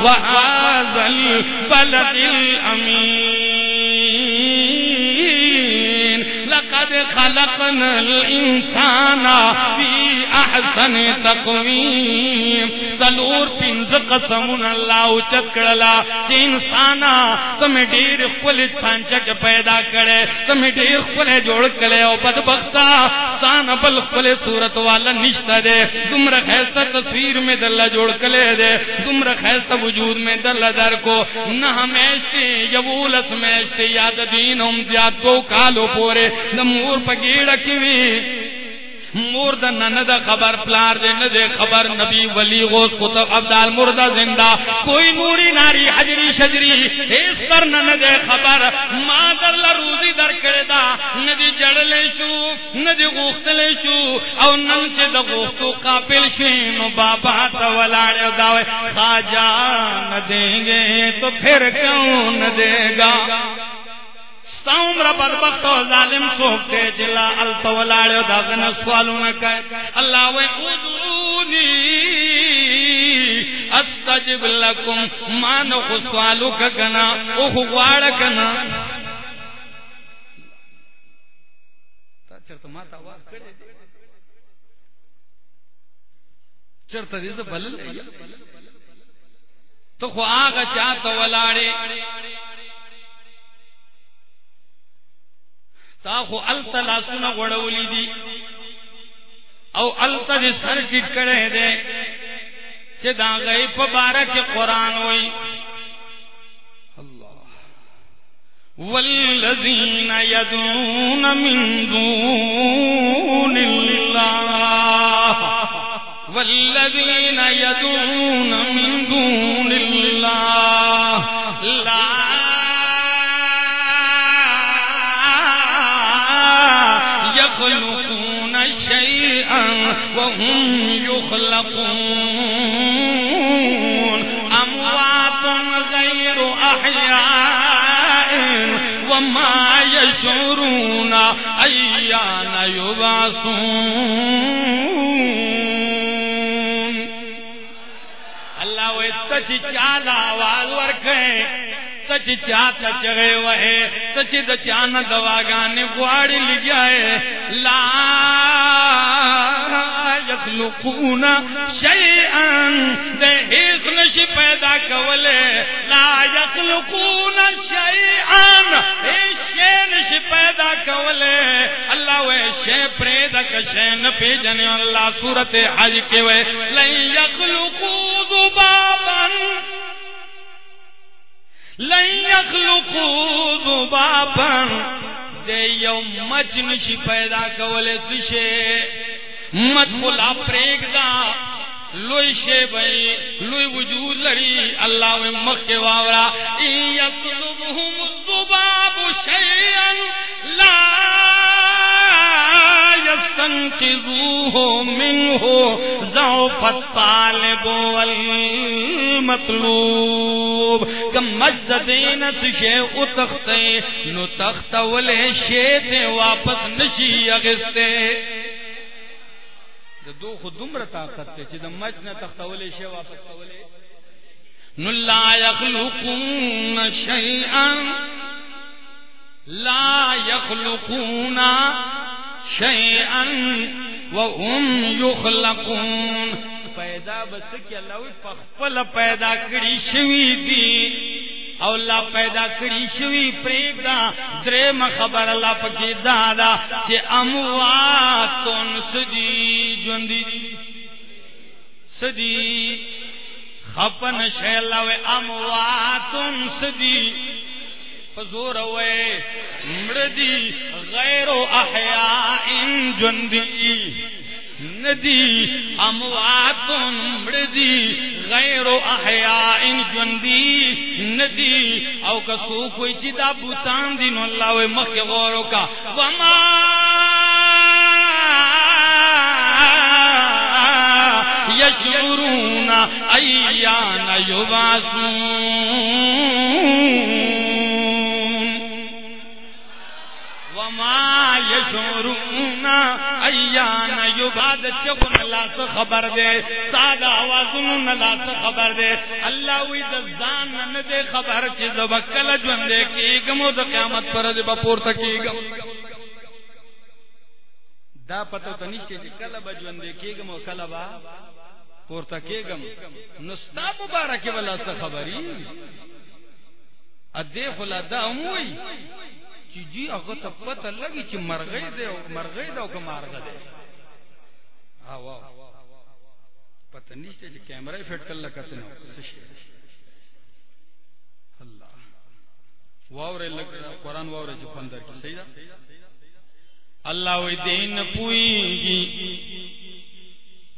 وهذا البلد الأمين. خلقنا الإنسان في أحسن تقويم سلور پنز قسمون اللہ اچت کرلا کہ انسانا تمہیں دیر خپل سانچک پیدا کرے. تمہیں دیر خپل جوڑ کرے او بدبختا. سان بل خپل صورت والا نشتا دے. دمر خیستہ تصویر میں دلہ جوڑ کلے دے. دمر خیستہ وجود میں دلہ در کو. نہ ہمیشتے یبولس میشتے یاد دین ہم زیاد کو کالو پورے. نمو دمور پگیڑ کیوی مور دا نند خبر، پلار دے ندے خبر۔ نبی ولی غوث قطب عبدال مردہ زندہ۔ کوئی موری ناری حجری شجری، اس پر نند خبر۔ مادر لروزی در کردہ ندی جڑ لے شو ندی غوخت لے شو۔ او نن چے دا غوختو قابل شوین بابا تا تولاڑے داوے خاجا نہ دیں گے تو پھر کیوں نہ دے گا؟ عمر بدبخت و ظالم سوکتے جلا التولاڑے دا غنا سوالو نہ کہے، اللہ وے ادعونی استجب لکم مانو خو سوالو کا کنا او خو کنا۔ تا چرتا ماتا آواز کرے چرتا دیسا بلل تو خو آگا چاہتا ولاڑے تا خو التا لاسونا غڑولی دی. او التا دی سر ٹٹ کرے دے. کہ دا غی پا بارک قرآن ہوئی. والذین یدون من دون اللہ. والذین یدون من دون اللہ. لا يخلقون أموات غير أحياء وما يشعرون أيان يبعثون الله ويستشي چالا آواز ورکھیں۔ سچ چاہتا چگے وہے، سچ دچان دواگانے گواڑی لگائے لا یخلقون شیئن دے حیث نشی پیدا کولے۔ لا یخلقون شیئن حیث شے نشی پیدا کولے۔ اللہ وے شے پریدا کشے نپی جنے اللہ صورت حج کے وے۔ لن یخلقو ذبابا مچ نشی پیدا کولے سشے. مت خلا پریگ دا. لوئی شے بھئی لوئی وجود لڑی. اللہ میں مخ کے واورا. ان یطلبهم الذباب شیئا لا يستنقذوه منه ضعف الطالب والمطلوب کم مجدین سشے اتختے نو تخت ولے شیط واپس نشی اغستے۔ دو خود دمر طاقت تے چی دم مچ نہ تختولے شے واپس کولے نو لا یخلقون شیئا، لا یخلقون شیئا وهم يخلقون پیدا بس کی اللہ وی پخپل پیدا کری شوی دی. او اللہ پیدا کری شوی پریگدا درم خبر اللہ پکی دادا کہ امواتن سدی جوندی. سدی. خپن شیلا وی امواتن سدی. فزور وے مردی غیر احیاء جوندی ندی اموات مردی غیر احیاء جندی۔ ندی او کسو کوئی چیدا بوتان دین اللہ وی مخی غورو کا۔ وما یشعرون ایان یباسون وما یشورون ایان یباد چکن اللہ سے خبر دے سادا آوازن اللہ سے خبر دے اللہ وی دزان نن دے خبر چیز بکل جون دے کی گمو دا قیامت پر دے بپور تکی گم دا پتہ تو نیچے جی کل بجون دے کی گمو کل با پورتا کی گم نستا مبارک والا سے خبری ادے خلا دا اموئی چې جی هغه ته پته لګي چې مرغې دی او مرغې دی او که مارغ دی ها وا پته نشته چې کیمرې فټ کړل کته نو څه شي الله واورې لګ قرآن واورې چې پندر کې صحیح ده الله وې دین پويږي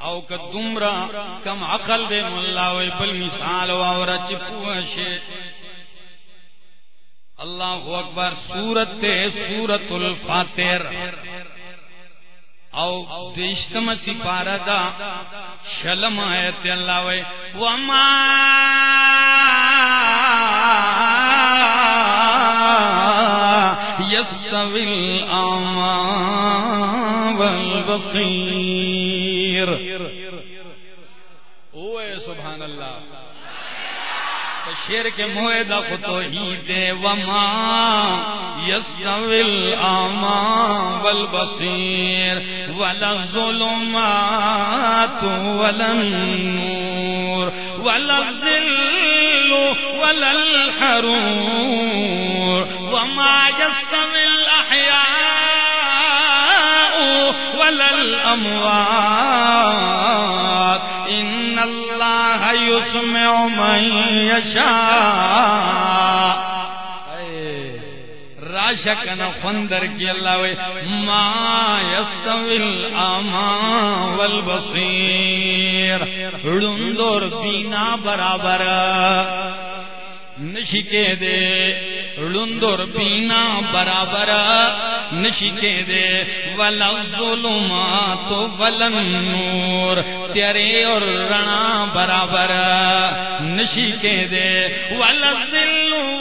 او که دومره کم عقل دې مولا وې بل مثال واورې چې پوښه اللہ اکبر، سورت سورت الفاتر او دشتم سپارہ دا شلم آیت اللہ وے۔ وما يستوي الأعمى والبصير اوے سبحان اللہ۔ شیر کے موید خطو ہی دے وما یسویل آما والبصیر ولا ظلمات ولا النور ولا الظل ولا الحرور وما يستوي الأحياء ولا الأموات يسمع من يشاء راشکن خندر کی اللہ وے، ما یستوی الاما والبصیر۔ رندور بینا برابر۔ نشکے دے، لندر پینا برابر، نشکے دے، ولا ظلمات ولن نور، تیرے اور رنا برابر، نشکے دے، ولا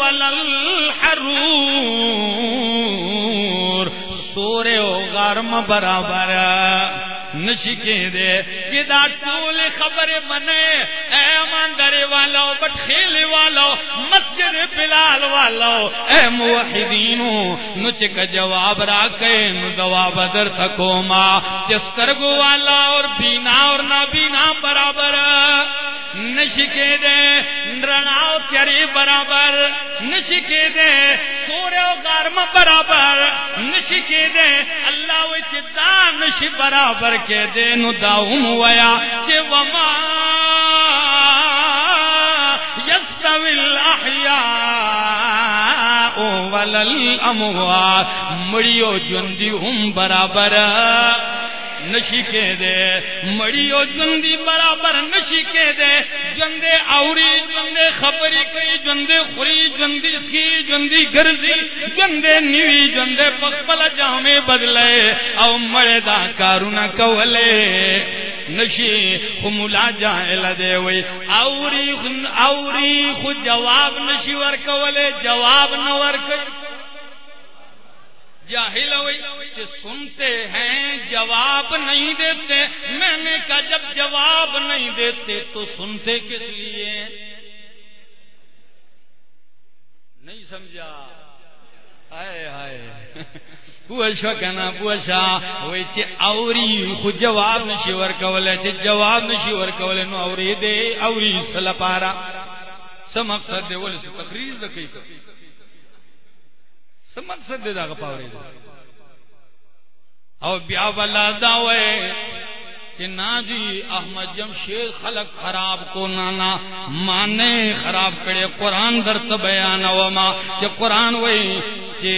ولا الحرور، سورے او غرم برابر، نشکے دے، جدا ٹول خبر بنے، اے ماندر والو بٹخیل والو مسجد بلال والو، اے موحدینو، نچ کا جواب را کے دوا بدر تھکو ماں چسترگو والا اور بینا اور نہ بینا برابر نشکے دے رناؤ تیری برابر نشکے دے سورے و گارم برابر نشکے دے، اللہ و چدا نش برابر کے دے، نو داؤم ویا کہ وما یستوی الاحیاء ولل اموات مڑیو جندی ہم برابر نشکے دے مڑیو جندی برابر نشکے دے۔ جندے اوری جندے خبری کئی، جندے خوری جندی سکی جندی گرزی، جندے نیوی، جندے پخپل جامے بدلے۔ او مڑے دا کارونا کولے۔ نشی خمولا جائل دے وی اوری اوری خود جواب نشی ورکولے جواب نہ ورکولے جاہل ہوئی، کہ سنتے ہیں، جواب نہیں دیتے۔ میں نے کہا، جب جواب نہیں دیتے تو سنتے کس لیے؟ نہیں سمجھا؟ ہائے ہائے۔ پوشا کنا پوشا وای چې اوري خو جواب نشي ورکول چې جواب نشي ورکول نو اوري دې اوري سل پارا سم مقصد دې ول تقریر د کوي سم مقصد دې دا غپاوري او بیا ولا داوے کہ نا جی احمد جمشید خلق خراب کو نانا، مانے خراب کرے قرآن در بیان وما، کہ قرآن قران کہ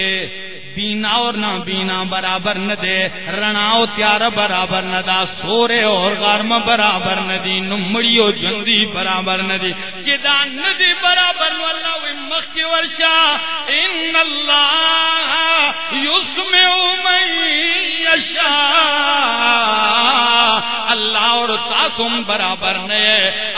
بینا اور نہ بینا برابر نہ دے رناؤ تیار برابر نہ دا، سورے اور غرم برابر نہ دی نمڑیو جندی برابر نہ دی۔ جدا ندی برابر نو واللہ وی مخی ورشا، ان اللہ یسمع من یشا۔ اللہ اور تاسم برابر نے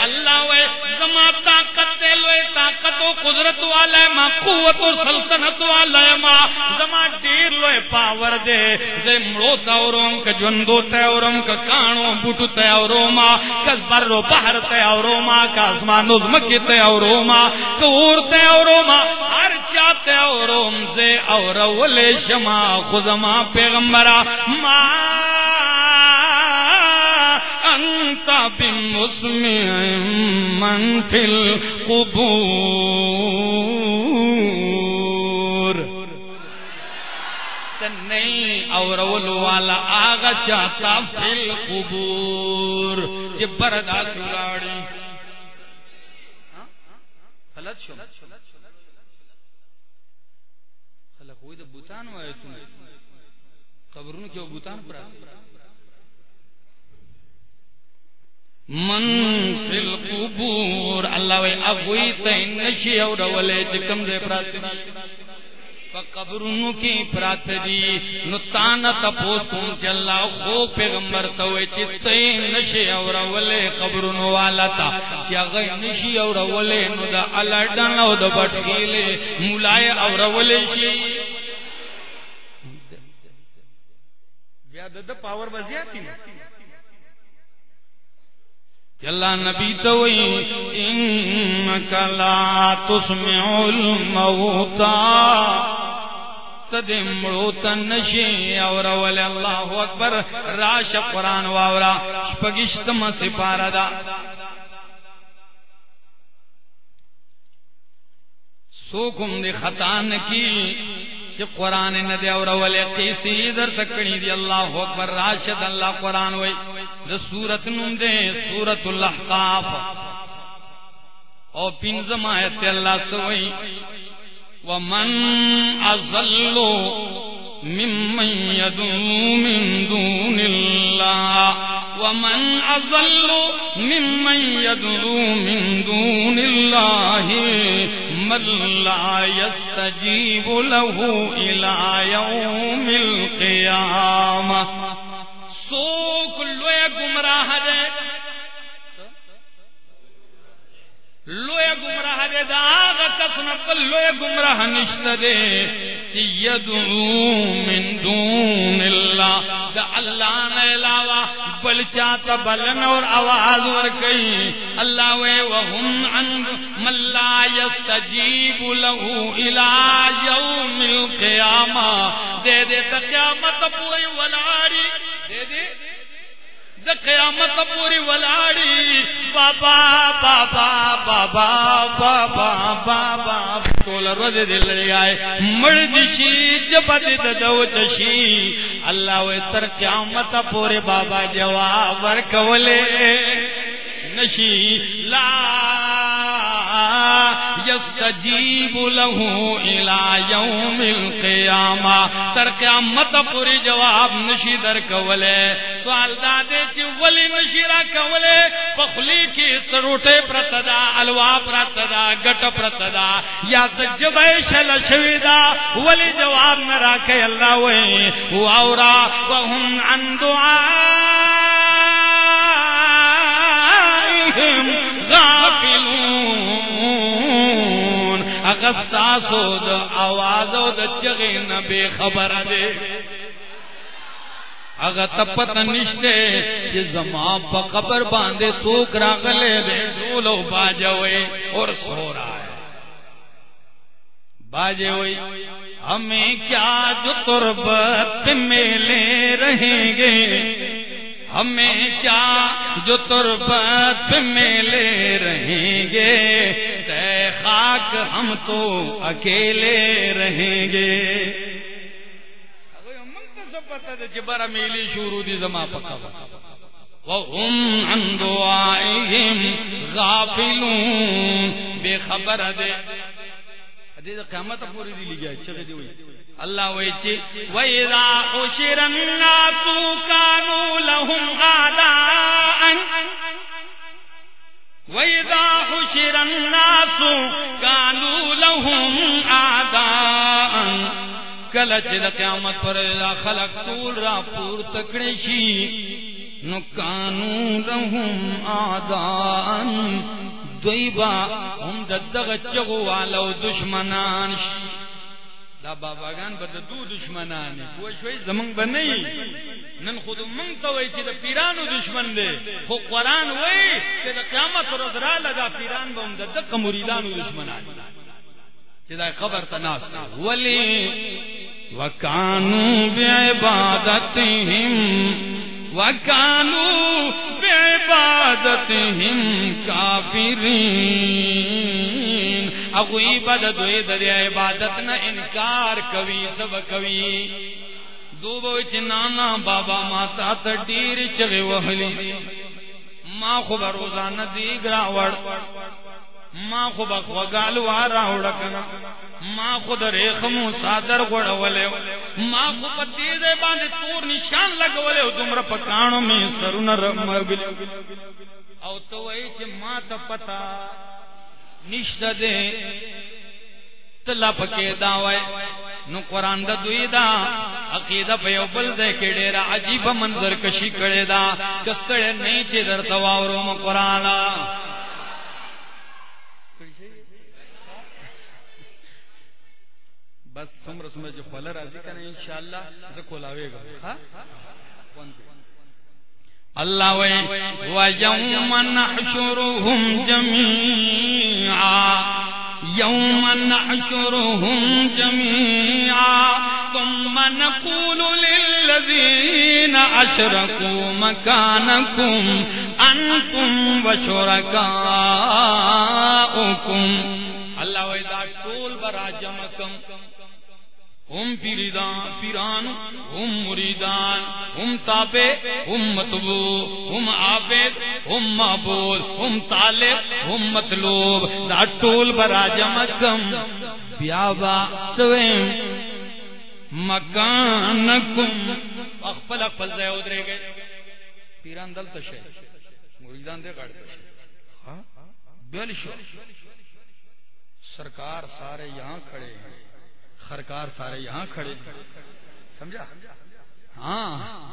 اللہ وی زما طاقت دے، لوے طاقت قدرت والا ما قوت و سلطنت والا ما زما ډیر لوی پاور دے۔ زه مړو تا اورم ک ژوندو ته اورم ک کانو بوټو ته اورم ک برو بحر ته اورم ک اسمانو زمکه ته اورم ک اور ته اورم هر چا ته اورم زه اور ولې شما خو زما پیغمبره ما انت بمسمع من في القبور. نہیں اور والا آگا چاہتا فل قبور یہ بردا سلاڑی خلط شو. خلق ہوئی تو بوتان ہوئے تم قبرون کیوں بوتان پر من فی القبور. اللہ وی ابوی تین نشی اور ولے چکم دے پراتی قبرونو کی پرات دی. نو تانا تپوس کن چلا خو پیغمبر توے چتے نشے اور ولے قبرونو والا تا. کیا غی نشی اور ولے نو دا الڈن او دا بٹکیلے مولائے اور ولے شی. بیا دا پاور بزیاتی نا اللہ نبی تو انک لا تسمع الموتا۔ تدمڑو تنشی اور ولی اللہ اکبر، راش قرآن واورا شپگشتم سپارا دا۔ سوکم دی خطان کی کہ قرآن نہ دے اور ولے قیسی در تکڑی دی اللہ اکبر راشد اللہ قرآن وئی دا سورت نم دے سورت الاحقاف او پنزم آیت اللہ سوئی ومن اضلو ممن يدعو من دون الله ومن أضل ممن يدعو من دون الله من لا يستجيب له إلى يوم القيامة. سوک لویا گمراہ دے لویا گمراہ دے دا آغا کسنا پل لویا گمراہ نشت دے. یدعو من دون اللہ. دا اللہ نے علاوہ بل چاہتا بلن اور آواز ورکئی اللہ وے وہم عن من لا يستجیب له الى یوم القیامہ. دے دے تا قیامت پوری ولاری. دے دے دا قیامت پوری ولاڑی بابا بابا بابا بابا بابا. تول روز دل آئے. مرد شی جبد دو چشی اللہ وے تر قیامت پوری بابا جواب ورکولے نشی، لا یستجیب له الى یوم القیامہ۔ تر قیامت پوری جواب نشی در کولے۔ سوال دادے چی ولی نشی را کولے۔ پخلی کی سروٹے پرتدا الوا پرتدا گٹ پرتدا یا سجبے شل شویدا ولی جواب نہ راکے اللہ وے۔ واورا وهم عن دعائهم غافلون. اغسطا سود آوازو د چغی نبی خبر دے اگر تپت نشتے چې زما په قبر باندې سوک راغلے دے دولو باجوے اور سو رہا ہے باجے ہوئی ہمیں کیا جو تربت میلے رہیں گے؟ ہمیں کیا جو تربت میلے رہیں گے؟ تے خاک ہم تو اکیلے رہیں گے۔ میلی شروع دی زما پکا وهم عن دعائهم غافلون۔ بے خبر دے۔ دې قیامت پوری دی لګیا چې دی وای الله وای چې وَإِذَا حُشِرَ النَّاسُ كَانُوا لَهُمْ أَعْدَاءً وَإِذَا حُشِرَ النَّاسُ كَانُوا لَهُمْ أَعْدَاءً. کله چې قیامت پر خلق ټول را پور تکړه شي نو کانو لهم اعداء دویبا هم د دغه چغو والو دشمنان دا باباګان به د دو دشمنان پوه شوي زمونږ به نه نن خود مونږ ته وایي چې د پیرانو دشمن دی خو قرآن وایي چې د قیامت ورځ راله دا پیران به هم د دغه مریدانو دشمنان۔ چې دا خبر ته ناس ولی، وکانو بعبادتهم وکانو بعبادتهم کافرین۔ اغوی بد دوی در عبادت نہ انکار کوي سب کوي دو بو چې نانا بابا ماتا ته ډیر چغه وهلي ما خو روزانه دی ګرا وړ ما خو بخوګال وارا وړکنه ما خو خود ریخمو صادر غړولې ما خو په دې ځای باندې تور نشان لګولې او دومره پکانو می سرونه رمګل او تو وای چې ما ته پتا نشته دې تلا پکې دا وای نو قران د دوی دا. عقیده په یو بل ځای کې ډېر عجیب منظر کشي کړي دا. کستړې نه چې درته واورو قرآن بس سمر سمر جو خوالا راضی کرنے انشاءاللہ، اسے کھولاوے گا۔ ہاں؟ اللہ وی وَيَوْمَ نَحْشُرُهُمْ جَمِيعًا، يَوْمَ نَحْشُرُهُمْ جَمِيعًا، ثُمَّ نَقُولُ لِلَّذِينَ أَشْرَكُوا مَكَانَكُمْ، أَنْتُمْ وَشُرَكَاؤُكُمْ۔ اللہ وی دا ټول برا جمع کم۔ ہم پیریدان پیران، ہم مریدان، ہم تابے ہم مطبو ہم عابد، ہم معبود، ہم طالب، ہم مطلوب، دا ټول برا جمع کم بیابا سویم مکانکم. اخپل اخپل ځای ودرې گئے. پیران دل تشه مریدان دې غړ تشه ها ہاں؟ بیل شو سرکار سارے یہاں کھڑے ہیں. خرکار سارے یہاں کھڑے سمجھا؟ ہاں۔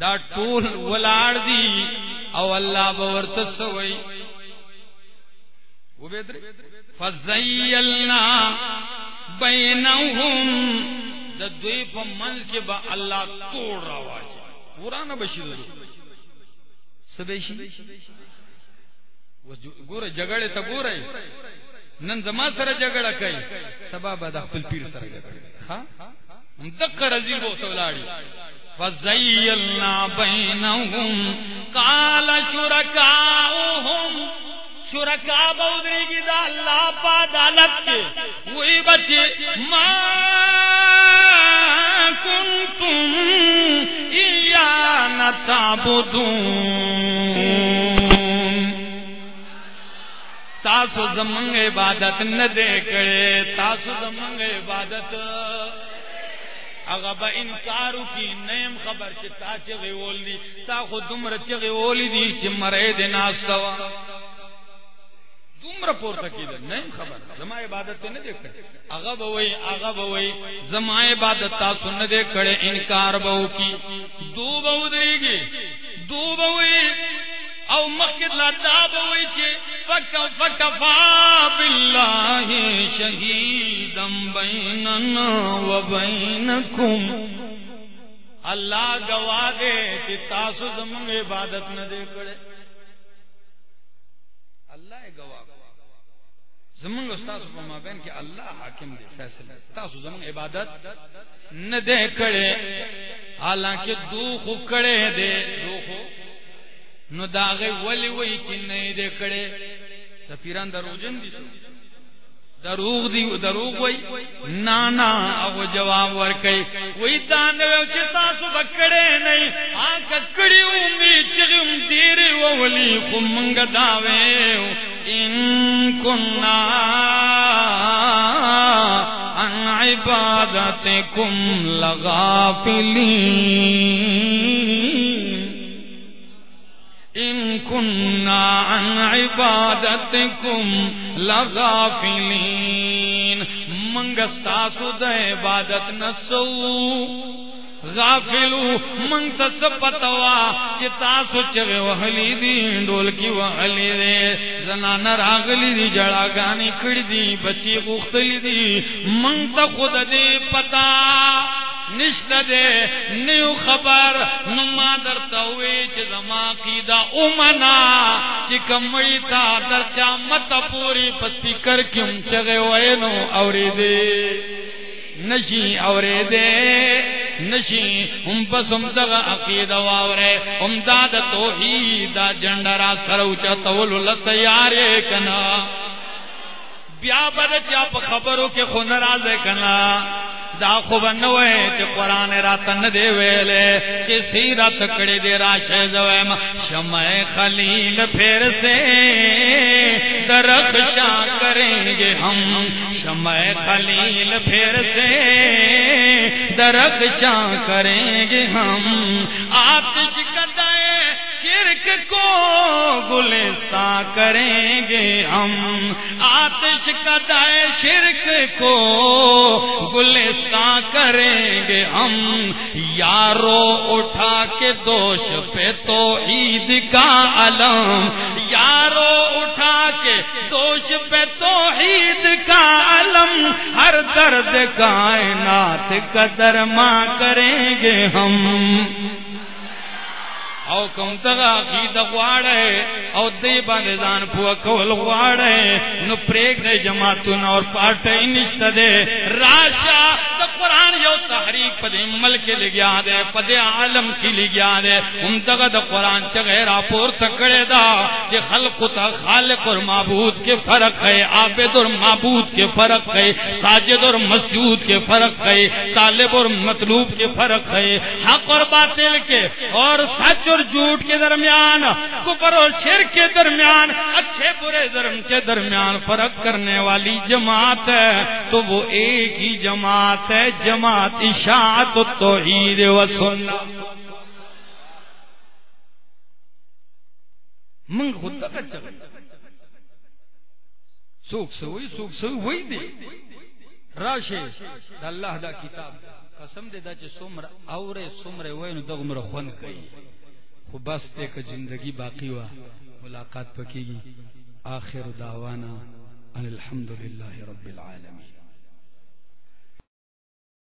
دا ٹول ولاڑ دی، او اللہ بورت سوئی۔ فزیلنا بینہم دا دوی پا منز کے با اللہ توڑ روا جی پورا نہ بشی سبیشی؟ گورے، جگڑے تا گورے۔ نن زما سره جګړه کوي. سبا به د خپل پیر سره جګړه ها؟ هم دک رزیل بو سولاړي فزیلنا بینهم قال شرکاؤهم شرکا بودریږي د الله په عدالت کې وای بچي ما کنتم یا نتعبدون تاسو زمنگ عبادت نہ دے کرے تاسو زمنگ عبادت. اگر با انکارو کی نیم خبر چی تا چگی اولی تا خود دمر چگی اولی دی چی مرے دی ناستوا دمر پورتا کی دی نیم خبر. زما عبادت نہ دے کرے اگر بوئی اگر بوئی زما عبادت تاسو نہ دے کرے انکار بہو کی دو بہو دے گی دو بہوئی او مخکد لا دا چی فکفا باللہ شہیدم بیننا و بینکم۔ اللہ گوا دے چی تاسو زمان عبادت نہ دے کرے اللہ گوا زمنگ استاد په مابین کې الله حاکم دی فیصله تاسو زمنگ عبادت نه دې کړي حالانکه دوخ کړي دې دوخ نو داغه ولی وی چې نه دې کړي ته پیران دروژن دي دروغ دی دروغ وی. نانا او جواب ور وی دان چې تاسو بکړې نه آ ککړی اومې چې هم دیر ولی خو منګ داوي ان كنا عن عبادتكم لغافلين ان كنا عن عبادتكم لغافلين. منگستاسو د عبادت نسو. غافلو من تس پتوا چې تاسو چې وهلی دي ډول کی وهلی دي زنان راغلی دي جړاګانی کړی دي بچي غختلی دي من ته خود دې پتا. نشته دے نیو خبر، نما در توی چې زما قیدا اومنا چې کمړی تا در چا مت پوری پس فکر کیم چغه وینو اورې دې نشي اورې دې نشي هم بس هم دغه عقیده واوره هم دا د توحید، دا جندرا سره او چا کنا۔ بیا بد چا په خبرو کې خو ناراضه کنا۔ دا خوب نوے چی قرآن رات نہ دے ویلے چی سیرت کڑی دی راشد ویم شمع خلیل پھر سے درخشاں کریں گے ہم۔ شمع خلیل پھر سے درخشاں کریں گے ہم۔ آتش کدائے شرک کو گلستہ کریں گے ہم۔ آتش کدائے شرک کو گلستہ کریں گے ہم۔ یارو اٹھا کے دوش پہ تو عید کا علم۔ یارو اٹھا کے دوش پہ تو عید کا علم۔ ہر درد کائنات کا درما کریں گے ہم۔ او کوم تغا عقید غواړي او دې باندې ځان پوه کول غواړي نو پرېګ دې جماعتونو اور پارټي نشته دې راشا د قران یو تحریک په ملک کې لګیا دې په عالم کې لګیا دې هم دغه د قران چې غیر اپور تکړه دا۔ چې خلق ته خالق اور معبود کے فرق ہے، عابد اور معبود کے فرق ہے، ساجد اور مسجود کے فرق ہے، طالب اور مطلوب کے فرق ہے۔ حق اور باطل کے اور سچ اور جھوٹ کے درمیان، کفر اور شر کے درمیان، اچھے برے درم کے درمیان فرق کرنے والی جماعت ہے۔ تو وہ ایک ہی جماعت ہے، جماعت اشاعت و توحید و سنت۔ من خود تک اچھا چل سوک سوئی سوک سوئی وہی دے۔ راشه د الله دا کتاب قسم دې دا چې څومره اوره څومره وای نو دغه مر خون کوي خو بس ایک زندگی باقی وا ملاقات پکېږي آخر دعوانا ان الحمد لله رب العالمين